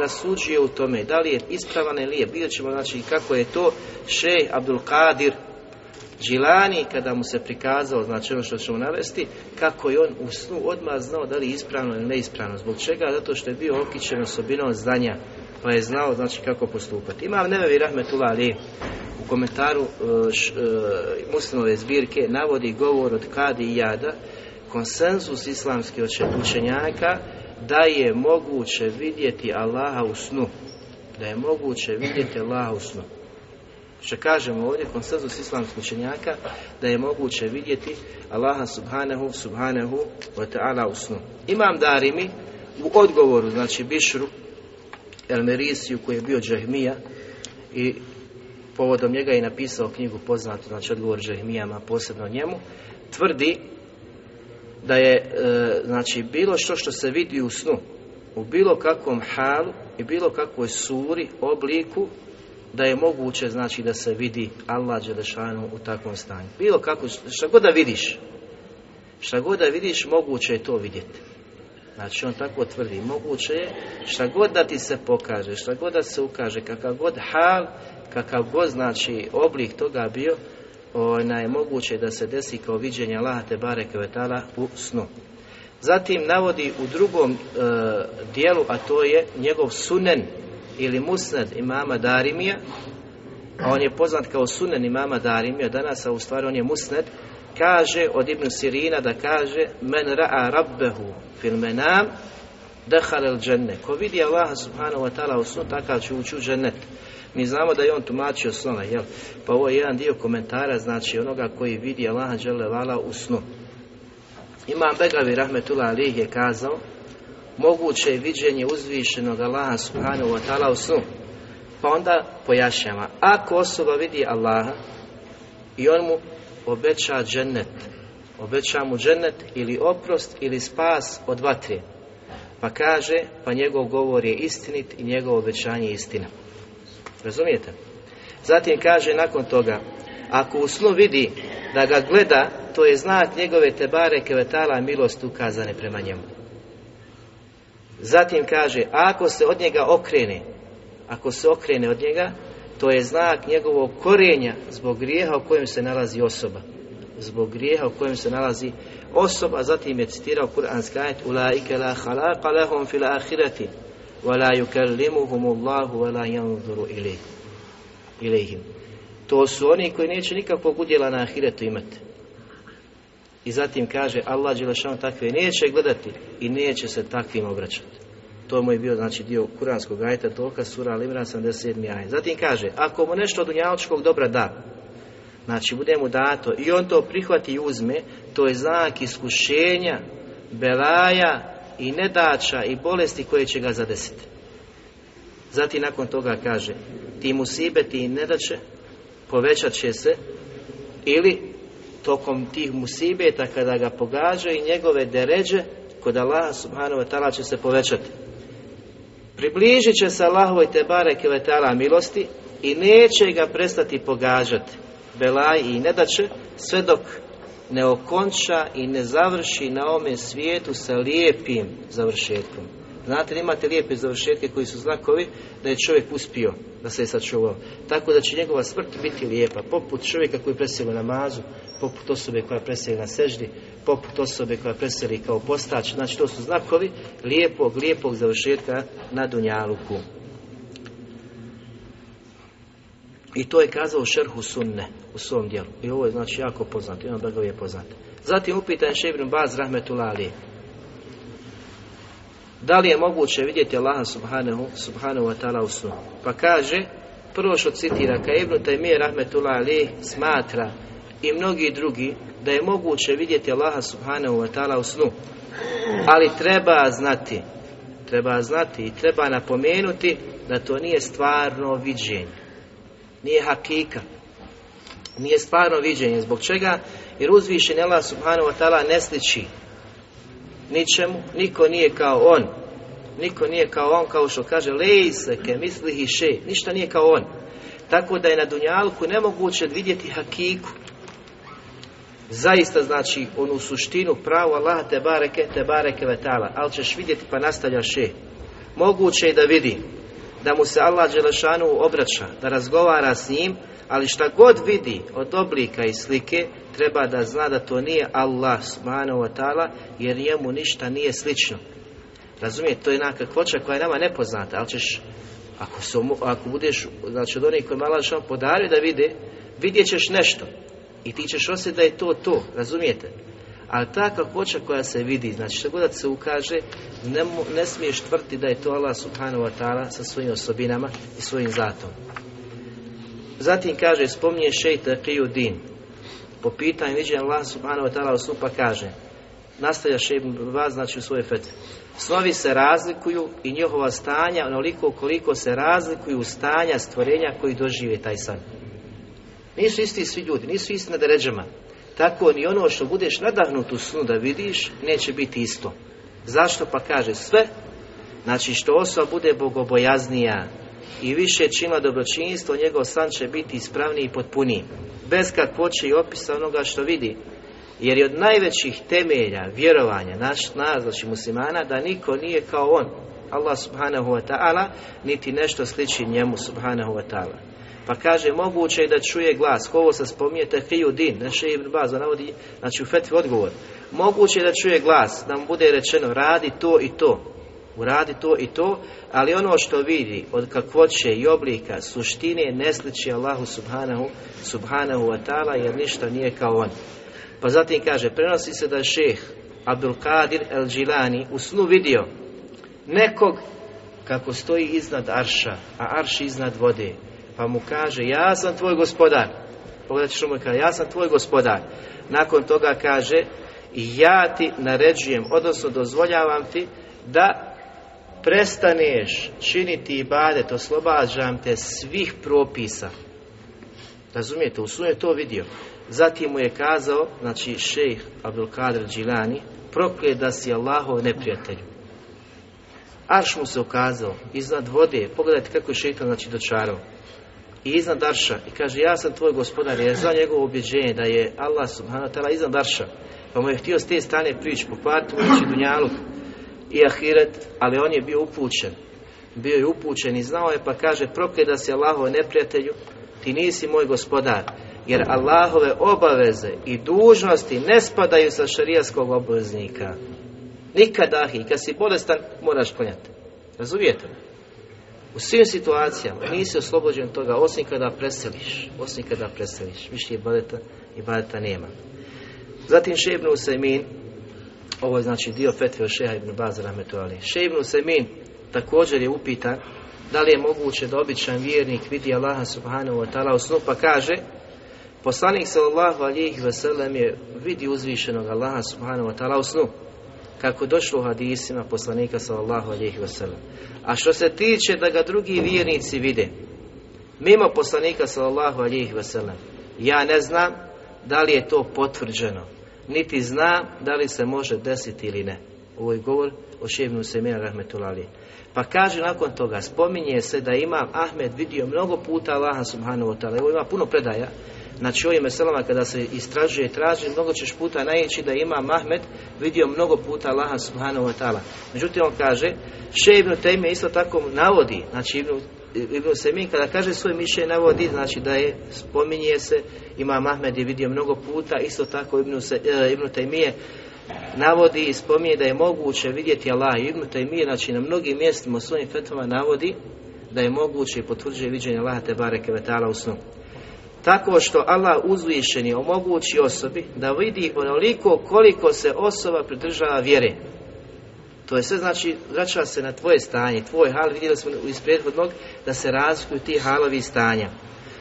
rasuđuje u tome, da li je ispravan ili je, bio ćemo znači kako je to šej Abdul Qadir Džilani, kada mu se prikazao, znači ono što ćemo navesti, kako je on u snu odmah znao da li je ispravno ili neispravno. Zbog čega? Zato što je bio okićen osobinom znanja, pa je znao znači kako postupati. Imam Nevevi Rahmetullah Ali u komentaru e, š, e, muslimove zbirke navodi govor od Kadi i Jada, konsenzus islamskih učenjaka da je moguće vidjeti Allaha u snu. Da je moguće vidjeti Allaha u snu. Što kažemo ovdje, konsenzus islamskih učenjaka, da je moguće vidjeti Allaha subhanahu, subhanahu wa ta'ala u snu. Imam Darimi u odgovoru, znači Bišru, Elmerisiju koji je bio džahmija i povodom njega je napisao knjigu poznatu, znači odgovor džahmijama, posebno njemu, tvrdi da je e, znači bilo što što se vidi u snu u bilo kakvom halu i bilo kakvoj suri, obliku da je moguće znači da se vidi Allah Đelešanu u takvom stanju. Bilo kako, šta god da vidiš, šta god da vidiš, moguće je to vidjeti. Znači on tako tvrdi, moguće je šta god da ti se pokaže, šta god da se ukaže, kakav god hal, kakav god znači oblik toga bio, onaj, moguće da se desi kao viđenje Allaha te bareke vetala u snu. Zatim navodi u drugom e, dijelu, a to je njegov sunen ili musned imama Darimija, a on je poznat kao sunen imama Darimija, danas, a u stvari on je musned, kaže od Ibn Sirina da kaže men ra'a rabbehu fil menam dehal el dženne. Ko vidi Allaha subhanahu wa ta'ala u snu, takav će ući u džennet. Mi znamo da je on tumačio snove, jel? Pa ovo je jedan dio komentara, znači onoga koji vidi Allaha dželle u snu. Imam Begavi Rahmetullah Alih je kazao moguće je viđenje uzvišenog Allaha subhanahu wa ta'ala u snu. Pa onda pojašnjava, ako osoba vidi Allaha i on mu obeća džennet, obeća mu džennet ili oprost ili spas od vatre, pa kaže, pa njegov govor je istinit i njegovo obećanje je istina. Razumijete? Zatim kaže nakon toga, ako u snu vidi da ga gleda, to je znak njegove tebare kevetala milost ukazane prema njemu. Zatim kaže, ako se od njega okrene, ako se okrene od njega, to je znak njegovog korenja zbog grijeha u kojem se nalazi osoba. Zbog grijeha u kojem se nalazi osoba, zatim je citirao kuranski ajet Ulaike la halaka lahum fil ahirati وَلَا يُكَلِّمُهُمُ اللَّهُ وَلَا يَنْظُرُ la. To su oni koji neće nikakvog udjela na ahiretu imati. I zatim kaže Allah Đelešanu takve neće gledati i neće se takvim obraćati. To mu je bio znači dio kuranskog ajeta toka sura Al-Imran 77. ajet. Zatim kaže ako mu nešto od dunjaločkog dobra da znači bude mu dato i on to prihvati i uzme to je znak iskušenja belaja i nedača i bolesti koje će ga zadesiti. Zatim nakon toga kaže ti musibeti i nedaće povećat će se ili tokom tih musibeta kada ga pogađa i njegove deređe kod Allaha subhanahu wa ta'ala će se povećati. Približit će se Allahovoj te bareke ve ta'ala milosti i neće ga prestati pogađati. Belaj i ne sve dok ne okonča i ne završi na ome svijetu sa lijepim završetkom. Znate, imate lijepe završetke koji su znakovi da je čovjek uspio, da se je sačuvao. Tako da će njegova smrt biti lijepa, poput čovjeka koji preseli na mazu, poput osobe koja preseli na seždi, poput osobe koja preseli kao postać. Znači, to su znakovi lijepog, lijepog završetka na Dunjaluku. I to je kazao šerhu sunne u svom dijelu. I ovo je znači jako poznato, jedan Begov je poznat. Zatim upitan Šebrin Baz Rahmetulali. Da li je moguće vidjeti Allaha subhanahu, subhanahu wa ta'ala u snu? Pa kaže, prvo što citira, ka Ibn Tajmije Rahmetulali smatra i mnogi drugi da je moguće vidjeti Allaha subhanahu wa ta'ala u snu. Ali treba znati, treba znati i treba napomenuti da to nije stvarno viđenje. Nije hakika. Nije stvarno viđenje. Zbog čega? Jer uzvišen Allah subhanahu wa ta'ala ne sliči ničemu, niko nije kao on. Niko nije kao on, kao što kaže lejse ke mislihi še. Ništa nije kao on. Tako da je na Dunjalku nemoguće vidjeti hakiku. zaista znači onu suštinu pravu Allah te bareke te bareke vetala, ali ćeš vidjeti pa nastavlja še. Moguće je da vidim, da mu se Allah Đelešanu obraća, da razgovara s njim, ali šta god vidi od oblika i slike, treba da zna da to nije Allah subhanahu wa ta'ala, jer njemu ništa nije slično. Razumije, to je jedna kakvoća koja je nama nepoznata, ali ćeš, ako, se, ako budeš, znači od onih koji malo podario da vide, vidjet ćeš nešto. I ti ćeš osjetiti da je to to, razumijete? Ali ta kakvoća koja se vidi, znači što god da se ukaže, ne, ne smiješ tvrti da je to Allah subhanahu wa ta'ala sa svojim osobinama i svojim zatom. Zatim kaže, spominje šejta din. Po pitanju viđenja Allah subhanahu wa ta'ala osupa pa kaže, nastavlja šejb vas, znači u svoje fetve. Snovi se razlikuju i njihova stanja onoliko koliko se razlikuju stanja stvorenja koji dožive taj san. Nisu isti svi ljudi, nisu isti na deređama. Tako ni ono što budeš nadahnut u snu da vidiš, neće biti isto. Zašto pa kaže sve? Znači što osoba bude bogobojaznija i više čima dobročinstvo, njegov san će biti ispravniji i potpuniji. Bez kakvoće i opisa onoga što vidi. Jer je od najvećih temelja vjerovanja naš, nas, znači muslimana, da niko nije kao on. Allah subhanahu wa ta'ala, niti nešto sliči njemu subhanahu wa ta'ala. Pa kaže, moguće je da čuje glas. Ovo se spominje Tefiju Din, naše Ibn Baza navodi, znači u fetvi odgovor. Moguće je da čuje glas, da mu bude rečeno, radi to i to. Uradi to i to, ali ono što vidi od kakvoće i oblika suštine ne sliči Allahu subhanahu, subhanahu wa ta'ala jer ništa nije kao on. Pa zatim kaže, prenosi se da je šeh Abdul Qadir el Džilani u snu vidio nekog kako stoji iznad arša, a arš iznad vode pa mu kaže ja sam tvoj gospodar. Pogledajte što mu kaže ja sam tvoj gospodar. Nakon toga kaže ja ti naređujem odnosno dozvoljavam ti da prestaneš činiti ibadet oslobađam te svih propisa. Razumijete u snu je to vidio. Zatim mu je kazao znači šejh Abdul Kadir Džilani proklije da si Allahov neprijatelju Arš mu se ukazao iznad vode, pogledajte kako je šeitan znači dočarao i iznad Arša. I kaže ja sam tvoj gospodar jer za njegovo objeđenje da je Allah subhanahu wa ta'ala iznad Arša. Pa mu je htio s te strane prići po partu ući Dunjaluk i Ahiret ali on je bio upućen. Bio je upućen i znao je pa kaže prokle da si Allahove neprijatelju ti nisi moj gospodar jer Allahove obaveze i dužnosti ne spadaju sa šarijaskog obveznika. Nikada i kad si bolestan moraš klanjati. Razumijete? U svim situacijama nisi oslobođen toga osim kada preseliš. Osim kada preseliš. Više ibadeta, ibadeta nema. Zatim Šebnu Semin, ovo je znači dio fetve Šeha ibn Baza Rahmetu Ali. Šebnu Semin također je upitan da li je moguće da običan vjernik vidi Allaha subhanahu wa ta'ala u snu pa kaže poslanik sallallahu alihi wasallam je vidi uzvišenog Allaha subhanahu wa ta'ala u snu kako došlo u hadisima poslanika sallallahu alejhi ve sellem. A što se tiče da ga drugi vjernici vide mimo poslanika sallallahu alejhi ve sellem, ja ne znam da li je to potvrđeno, niti znam da li se može desiti ili ne. Ovo je govor o Šebnu Semira rahmetullahi. Pa kaže nakon toga, spominje se da imam Ahmed vidio mnogo puta Allaha subhanahu wa ta'ala. Evo ima puno predaja Znači ovim meselama kada se istražuje i traži, mnogo ćeš puta najeći da imam Ahmed vidio mnogo puta Allaha subhanahu wa ta'ala. Međutim on kaže, še Ibn Taymi isto tako navodi, znači Ibn, Ibn Semin kada kaže svoje mišljenje navodi, znači da je, spominje se, Imam Ahmed je vidio mnogo puta, isto tako Ibn, se, eh, Ibn Taymije navodi i spominje da je moguće vidjeti Allah. i Ibnu Taymiye, znači na mnogim mjestima u svojim fetvama navodi da je moguće i potvrđuje viđenje Allaha te bareke vetala u snu tako što Allah uzvišeni omogući osobi da vidi onoliko koliko se osoba pridržava vjere. To je sve znači, vraća se na tvoje stanje, tvoj hal, vidjeli smo iz prethodnog da se razlikuju ti halovi stanja.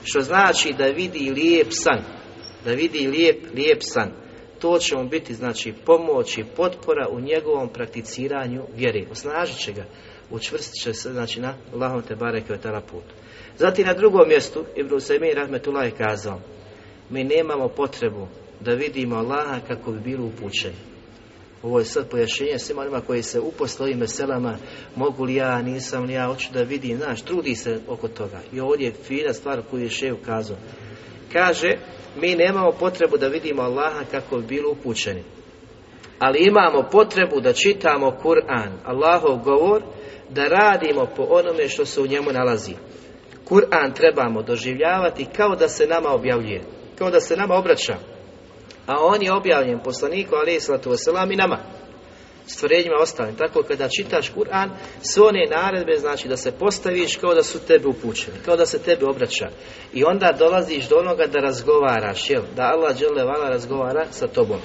Što znači da vidi lijep san, da vidi lijep, lijep san. To će mu biti, znači, pomoć i potpora u njegovom prakticiranju vjere. Osnažit će ga, učvrstit će se, znači, na Allahom te bareke od putu. Zatim na drugom mjestu Ibn Usaymin rahmetullah je kazao mi nemamo potrebu da vidimo Allaha kako bi bili upućeni. Ovo je sad pojašenje svima onima koji se uposle ovim selama, mogu li ja, nisam li ja, hoću da vidim, znaš, trudi se oko toga. I ovdje je fina stvar koju je še kazao. Kaže, mi nemamo potrebu da vidimo Allaha kako bi bilo upućeni. Ali imamo potrebu da čitamo Kur'an, Allahov govor, da radimo po onome što se u njemu nalazi. Kur'an trebamo doživljavati kao da se nama objavljuje, kao da se nama obraća. A on je objavljen poslaniku, ali i nama stvorenjima ostalim. Tako kada čitaš Kur'an, sve one naredbe znači da se postaviš kao da su tebe upućeni, kao da se tebe obraća. I onda dolaziš do onoga da razgovaraš, jel? Da Allah džele vala razgovara sa tobom.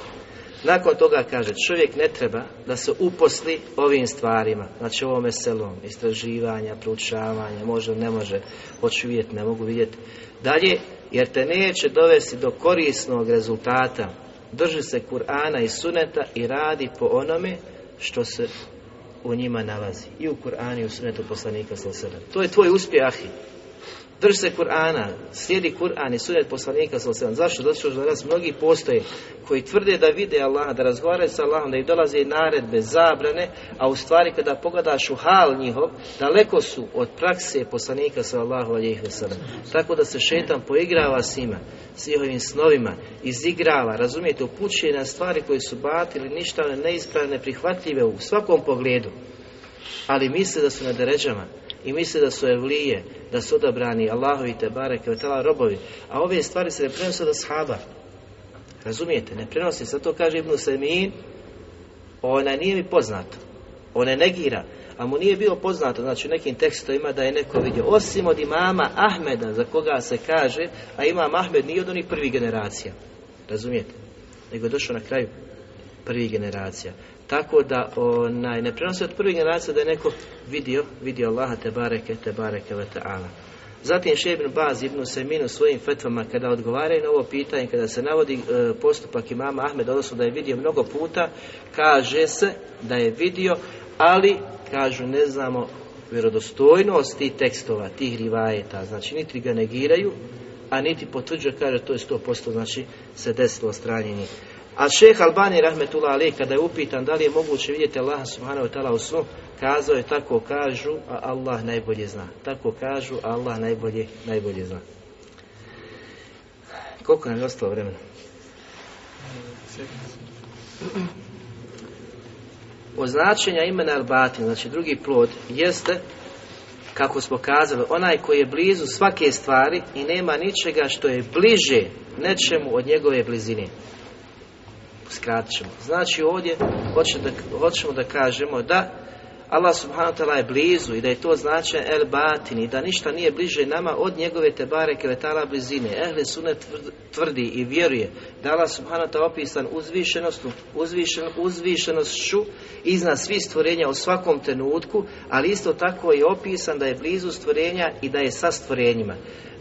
Nakon toga kaže, čovjek ne treba da se uposli ovim stvarima, znači ovome selom, istraživanja, proučavanja, može, ne može, hoću vidjeti, ne mogu vidjeti. Dalje, jer te neće dovesti do korisnog rezultata, drži se Kur'ana i Suneta i radi po onome što se u njima nalazi. I u Kur'anu i u Sunetu poslanika sallallahu To je tvoj uspjeh, ahi. Drži se Kur'ana, slijedi Kur'an i sunet poslanika sallallahu Zašto? Zato što danas mnogi postoje koji tvrde da vide Allaha, da razgovaraju sa Allahom, da ih dolaze naredbe, zabrane, a u stvari kada pogledaš u hal njihov, daleko su od prakse poslanika sallallahu alejhi ve Tako da se šetan poigrava s njima, s njihovim snovima, izigrava, razumijete, upućuje na stvari koje su batili, ništa neispravne, prihvatljive u svakom pogledu. Ali misle da su na deređama, i misle da su evlije, da su odabrani Allahovi te bareke robovi, a ove stvari se ne prenose od ashaba. Razumijete, ne prenosi zato to kaže Ibn Semin, ona nije mi poznato, ona negira, a mu nije bilo poznato, znači u nekim tekstovima da je neko vidio, osim od imama Ahmeda, za koga se kaže, a imam Ahmed nije od onih prvih generacija, razumijete, nego je došao na kraju prvih generacija. Tako da onaj, ne prenosi od prvih generacija da je neko vidio, vidio Allaha te bareke, te bareke ve ta'ala. Zatim Šebin Baz ibn Semin u svojim fetvama kada odgovaraju na ovo pitanje, kada se navodi e, postupak imama Ahmed, odnosno da je vidio mnogo puta, kaže se da je vidio, ali kažu ne znamo vjerodostojnost tih tekstova, tih rivajeta, znači niti ga negiraju, a niti potvrđuje, kaže to je 100%, znači se desilo stranjenje. A šeh Albani rahmetullah ali kada je upitan da li je moguće vidjeti Allah subhanahu wa ta'ala u snu, kazao je tako kažu, a Allah najbolje zna. Tako kažu, a Allah najbolje, najbolje zna. Koliko nam je ostalo vremena? Označenja imena Arbatin, znači drugi plod, jeste, kako smo kazali, onaj koji je blizu svake stvari i nema ničega što je bliže nečemu od njegove blizine skratit ćemo. Znači ovdje hoćemo da kažemo da Allah subhanahu wa ta'ala je blizu i da je to značaj el batini, da ništa nije bliže nama od njegove tebare kevetala blizine. Ehli sunet tvrdi i vjeruje da Allah subhanahu wa ta'ala opisan uzvišenost, uzvišen, uzvišenošću iznad svih stvorenja u svakom trenutku, ali isto tako je opisan da je blizu stvorenja i da je sa stvorenjima.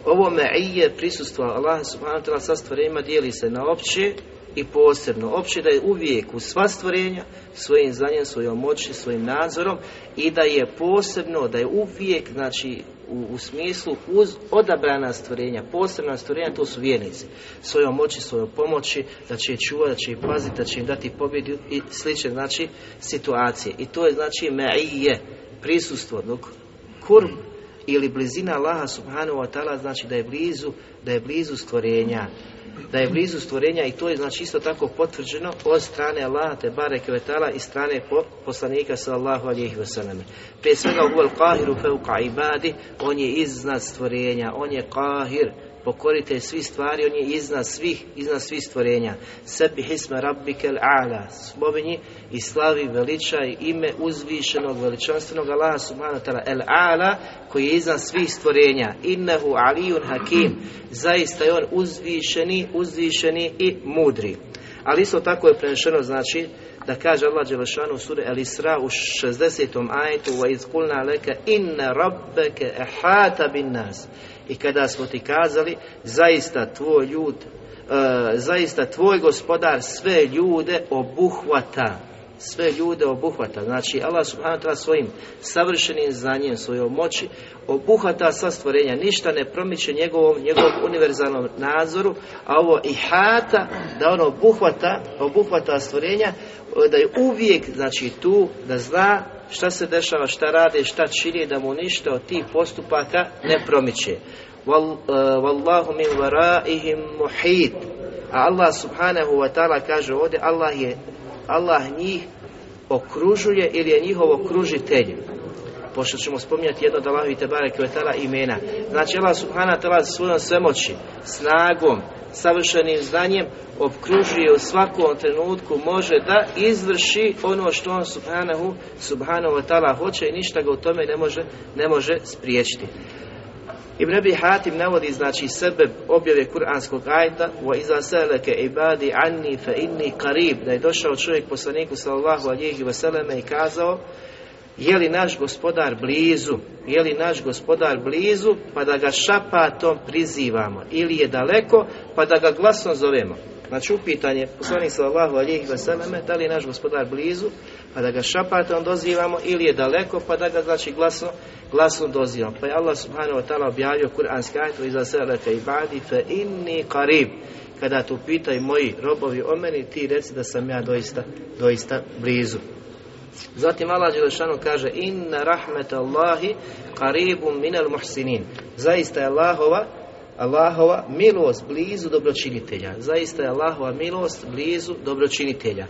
Ovo me je prisustvo Allah subhanahu wa ta'ala sa stvorenjima dijeli se na opće i posebno. Opće da je uvijek u sva stvorenja svojim znanjem, svojom moći, svojim nadzorom i da je posebno, da je uvijek, znači u, u smislu uz odabrana stvorenja, posebna stvorenja, to su vjernici. Svojom moći, svojom pomoći, da će je čuvati, da će ih paziti, da će im dati pobjedu i slične, znači, situacije. I to je, znači, me'ije, prisustvo, dok kurb ili blizina Allaha subhanahu wa ta'ala znači da je blizu, da je blizu stvorenja da je blizu stvorenja i to je znači isto tako potvrđeno od strane Allaha te bare kvetala i strane poslanika sallallahu alejhi ve selleme. Prije svega huvel qahiru fawqa ibadi, on je iznad stvorenja, on je qahir, pokorite svi stvari, on je iznad svih, iznad svih stvorenja. Sebi hisma rabbikel a'la, spominji i slavi veličaj ime uzvišenog veličanstvenog Allaha subhanahu ta'ala el a'la, koji je iznad svih stvorenja. Innehu alijun hakim, zaista je on uzvišeni, uzvišeni i mudri. Ali isto tako je prenešeno, znači, da kaže Allah Đelešanu u suri El Isra u 60. ajetu wa izkulna leka inna rabbeke ehata bin nas i kada smo ti kazali zaista tvoj ljud e, zaista tvoj gospodar sve ljude obuhvata sve ljude obuhvata. Znači Allah subhanahu wa ta'ala svojim savršenim znanjem, svojom moći obuhvata sva stvorenja, ništa ne promiče njegovom, njegovom univerzalnom nadzoru, a ovo i hata da ono obuhvata, obuhvata stvorenja, da je uvijek znači tu da zna šta se dešava, šta rade, šta čini, da mu ništa od tih postupaka ne promiče. E, wallahu min waraihim muhit. A Allah subhanahu wa ta'ala kaže ovdje, Allah je Allah njih okružuje ili je njihov okružitelj. Pošto ćemo spominjati jedno od Allahovi Tebare Kvetala imena. Znači Allah subhanahu wa ta'ala svojom svemoći, snagom, savršenim znanjem okružuje u svakom trenutku može da izvrši ono što on subhanahu, subhanahu wa ta'ala hoće i ništa ga u tome ne može, ne može spriječiti. Ibn Abi Hatim navodi znači sebe objave kuranskog ajta wa iza salaka ibadi anni fa inni qarib da je došao čovjek poslaniku sallallahu alejhi ve selleme i kazao je li naš gospodar blizu? Je li naš gospodar blizu pa da ga šapatom prizivamo? Ili je daleko pa da ga glasno zovemo? Znači upitanje poslanik sallallahu alejhi ve selleme da li je naš gospodar blizu? Pa da ga šapatom dozivamo ili je daleko pa da ga znači glasno glasno dozivamo. Pa je Allah subhanahu wa ta'ala objavio kuranski ajet iza salaka ibadi fa inni qarib. Kada tu pitaj moji robovi o meni, ti reci da sam ja doista, doista blizu. Zatim Allah Đelešanu kaže Inna rahmet Allahi qaribum minal muhsinin. Zaista je Allahova Allahova milost blizu dobročinitelja. Zaista je Allahova milost blizu dobročinitelja.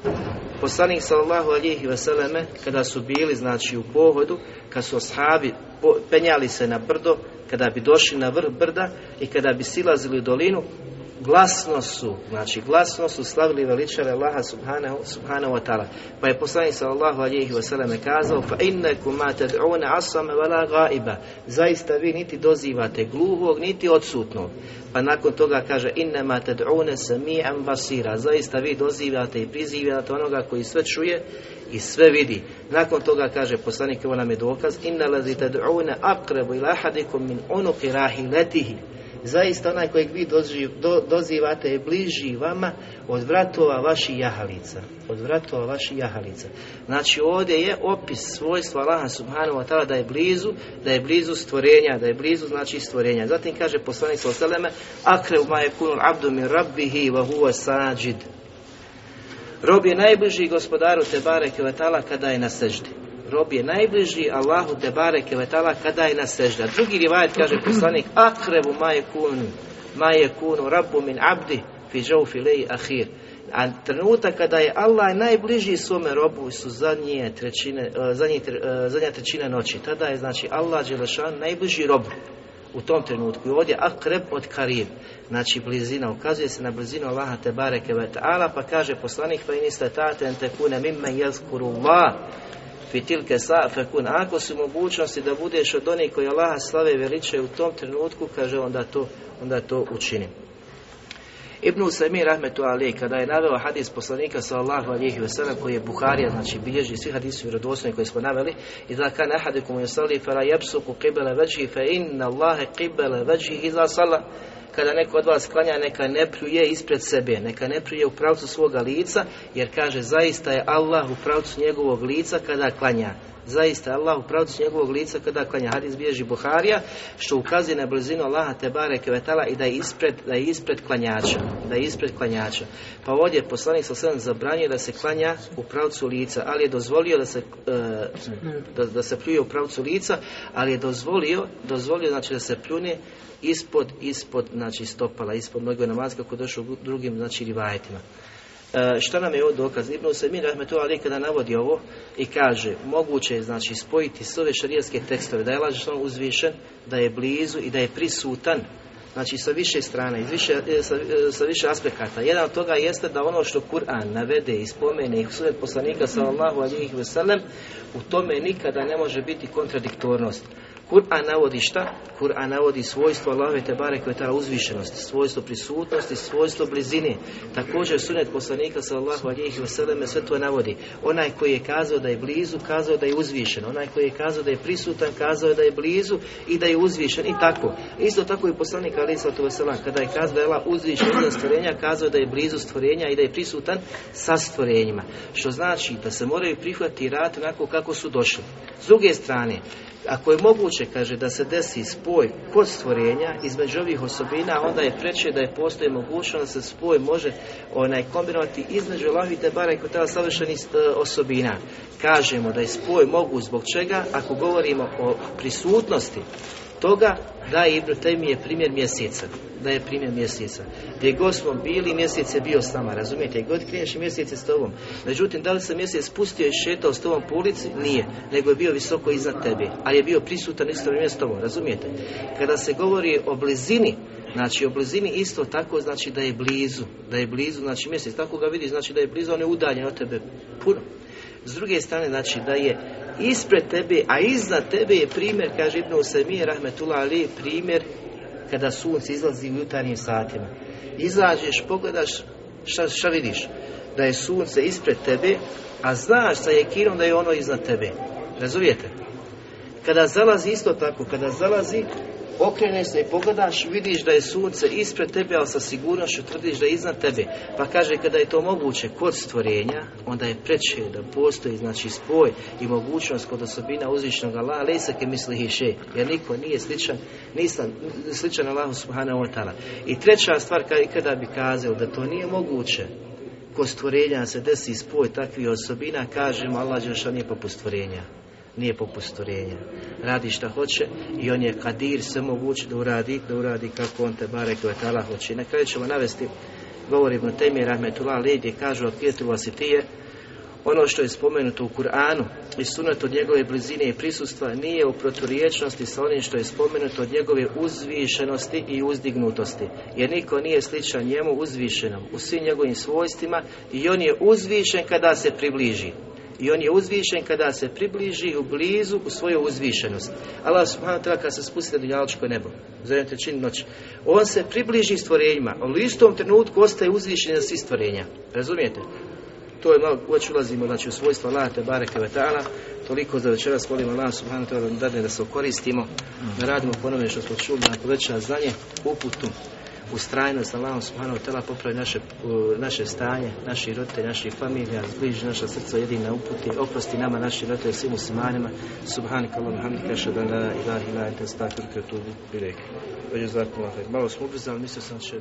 Poslanik sallallahu alihi veseleme, kada su bili znači u pohodu, kad su ashabi penjali se na brdo, kada bi došli na vrh brda i kada bi silazili u dolinu, glasno su, znači glasno su slavili veličare Allaha subhanahu, subhanahu wa ta'ala. Pa je poslanik sallallahu alihi wasallam kazao fa innakum ma tad'una asama wala ghaiba. Zaista vi niti dozivate gluhog, niti odsutnog. Pa nakon toga kaže inna ma tad'una sami'an basira. Zaista vi dozivate i prizivate onoga koji sve čuje i sve vidi. Nakon toga kaže poslanik ovo nam je dokaz inna lazi tad'una aqrabu ila ahadikum min unuqi rahilatihi zaista onaj kojeg vi doziv, do, dozivate je bliži vama od vratova vaših jahalica. Od vratova vaših jahalica. Znači ovdje je opis svojstva Allaha subhanahu wa ta'ala da je blizu, da je blizu stvorenja, da je blizu znači stvorenja. Zatim kaže poslanik sa oseleme, akre u maje kunul abdu min rabbihi wa huwa sađid. Rob je najbliži gospodaru Tebare Kvetala kada je na seždi rob je najbliži Allahu te bareke vetala kada je na sežda. Drugi rivajet kaže poslanik akrebu ma yakun rabbu min abdi fi jawfi lay akhir. A trenutak kada je Allah najbliži svome robu su zadnje trećine, e, zadnje, e, zadnja trećina noći. Tada je znači Allah Đelešan najbliži robu u tom trenutku. I ovdje akreb od karib, znači blizina, ukazuje se na blizinu Allaha te bareke ve ta'ala, pa kaže poslanik, pa inista niste ente en tekune mimme jazkuru Allah, fitilke sa fekun. Ako su mogućnosti da budeš od onih koji Allaha slave veliče u tom trenutku, kaže onda to, onda to učinim. Ibn Usaymi rahmetu ali kada je naveo hadis poslanika sallallahu alejhi ve sellem koji je Buharija znači bilježi svi hadisi vjerodostojni koje smo naveli i da kan ahadukum yusalli fala yabsuku qibla wajhi fa inna Allaha qibla wajhi iza salla kada neko od vas klanja, neka ne pljuje ispred sebe, neka ne pljuje u pravcu svoga lica, jer kaže, zaista je Allah u pravcu njegovog lica kada klanja. Zaista Allah u pravcu njegovog lica kada klanja. Hadis bježi Buharija, što ukazuje na blizinu Allaha te bareke vetala i da je ispred, da je ispred klanjača. Da je ispred klanjača. Pa ovdje poslanik sa sedam zabranio da se klanja u pravcu lica, ali je dozvolio da se, e, da, da se pljuje u pravcu lica, ali je dozvolio, dozvolio znači da se pljune ispod, ispod, znači stopala, ispod noge namaz, kako došao u drugim, znači, rivajetima. E, šta nam je ovo dokaz? Ibn Usaymin rahmetu ali kada navodi ovo i kaže moguće je znači spojiti sve ove šarijaske tekstove da je Allah uzvišen, da je blizu i da je prisutan znači sa više strana, iz više, e, sa, e, sa više aspekata. Jedan od toga jeste da ono što Kur'an navede i spomene i sunet poslanika sallallahu alihi wasallam u tome nikada ne može biti kontradiktornost Kur'an navodi šta? Kur'an navodi svojstvo Allahove te koje je uzvišenosti, svojstvo prisutnosti, svojstvo blizine. Također sunet poslanika sallallahu alejhi ve selleme sve to navodi. Onaj koji je kazao da je blizu, kazao da je uzvišen. Onaj koji je kazao da je prisutan, kazao da je blizu i da je uzvišen i tako. Isto tako i poslanik alejhi ve kada je kazao da je Allah uzvišen iznad stvorenja, kazao da je blizu stvorenja i da je prisutan sa stvorenjima. Što znači da se moraju prihvati rat onako kako su došli. S druge strane, ako je moguće, kaže, da se desi spoj kod stvorenja između ovih osobina, onda je preče da je postoji mogućnost da se spoj može onaj kombinovati između Allahi te barek i tela savršenih e, osobina. Kažemo da je spoj mogu zbog čega, ako govorimo o prisutnosti toga da je Ibn je primjer mjeseca. Da je primjer mjeseca. Gdje god smo bili, mjesec je bio s nama, razumijete? God kreneš mjesec je s tobom. Međutim, da li se mjesec spustio i šetao s tobom po ulici? Nije. Nego je bio visoko iznad tebe. Ali je bio prisutan isto vrijeme s tobom, razumijete? Kada se govori o blizini, Znači o blizini isto tako znači da je blizu, da je blizu, znači mjesec, tako ga vidi, znači da je blizu, on je udaljen od tebe puno. S druge strane, znači da je ispred tebe, a iznad tebe je primjer, kaže Ibn Usaimije, rahmetullah ali, primjer kada sunce izlazi u jutarnjim satima. Izađeš, pogledaš, šta, šta vidiš? Da je sunce ispred tebe, a znaš sa jekinom da je ono iznad tebe. Razumijete? Kada zalazi isto tako, kada zalazi, okreneš se i pogledaš, vidiš da je sunce ispred tebe, ali sa sigurnošću tvrdiš da je iznad tebe. Pa kaže, kada je to moguće kod stvorenja, onda je preče da postoji, znači, spoj i mogućnost kod osobina uzvišnog Allaha, lejsake misli hiše, jer niko nije sličan, nisam sličan Allahu subhanahu wa ta'ala. I treća stvar, kada bi kazao da to nije moguće, kod stvorenja se desi spoj takvih osobina, kažemo Allah Đelšan nije poput stvorenja nije poput stvorenja. Radi šta hoće i on je kadir sve mogući da uradi, da uradi kako on te bare koje tala hoće. I na kraju ćemo navesti, govorimo temi Rahmetullah Ali gdje kažu Akijetu Vasitije, ono što je spomenuto u Kur'anu i sunat od njegove blizine i prisustva nije u proturječnosti sa onim što je spomenuto od njegove uzvišenosti i uzdignutosti. Jer niko nije sličan njemu uzvišenom u svim njegovim svojstvima i on je uzvišen kada se približi i on je uzvišen kada se približi u blizu u svoju uzvišenost. Allah subhanahu ta'ala kada se spusti na dunjaločko nebo, zovem čini noć, on se približi stvorenjima, on u istom trenutku ostaje uzvišen za svi stvorenja. Razumijete? To je malo, već ulazimo znači, u svojstvo Allah te bareke toliko za večeras molim Allah subhanahu ta'ala da da se okoristimo, da radimo ponome što smo čuli, na poveća znanje, uputu, ustrajnost Allahom subhanahu tela popravi naše, naše stanje, naši roditelji, naših familija, zbliži naša srca jedina uputi, oprosti nama naši roditelji svim muslimanima, subhanika Allahom, hamdika, šadan, la ilaha ila, ente, stakir, kretubu, bilek. Malo smo ubrzali, mislio sam će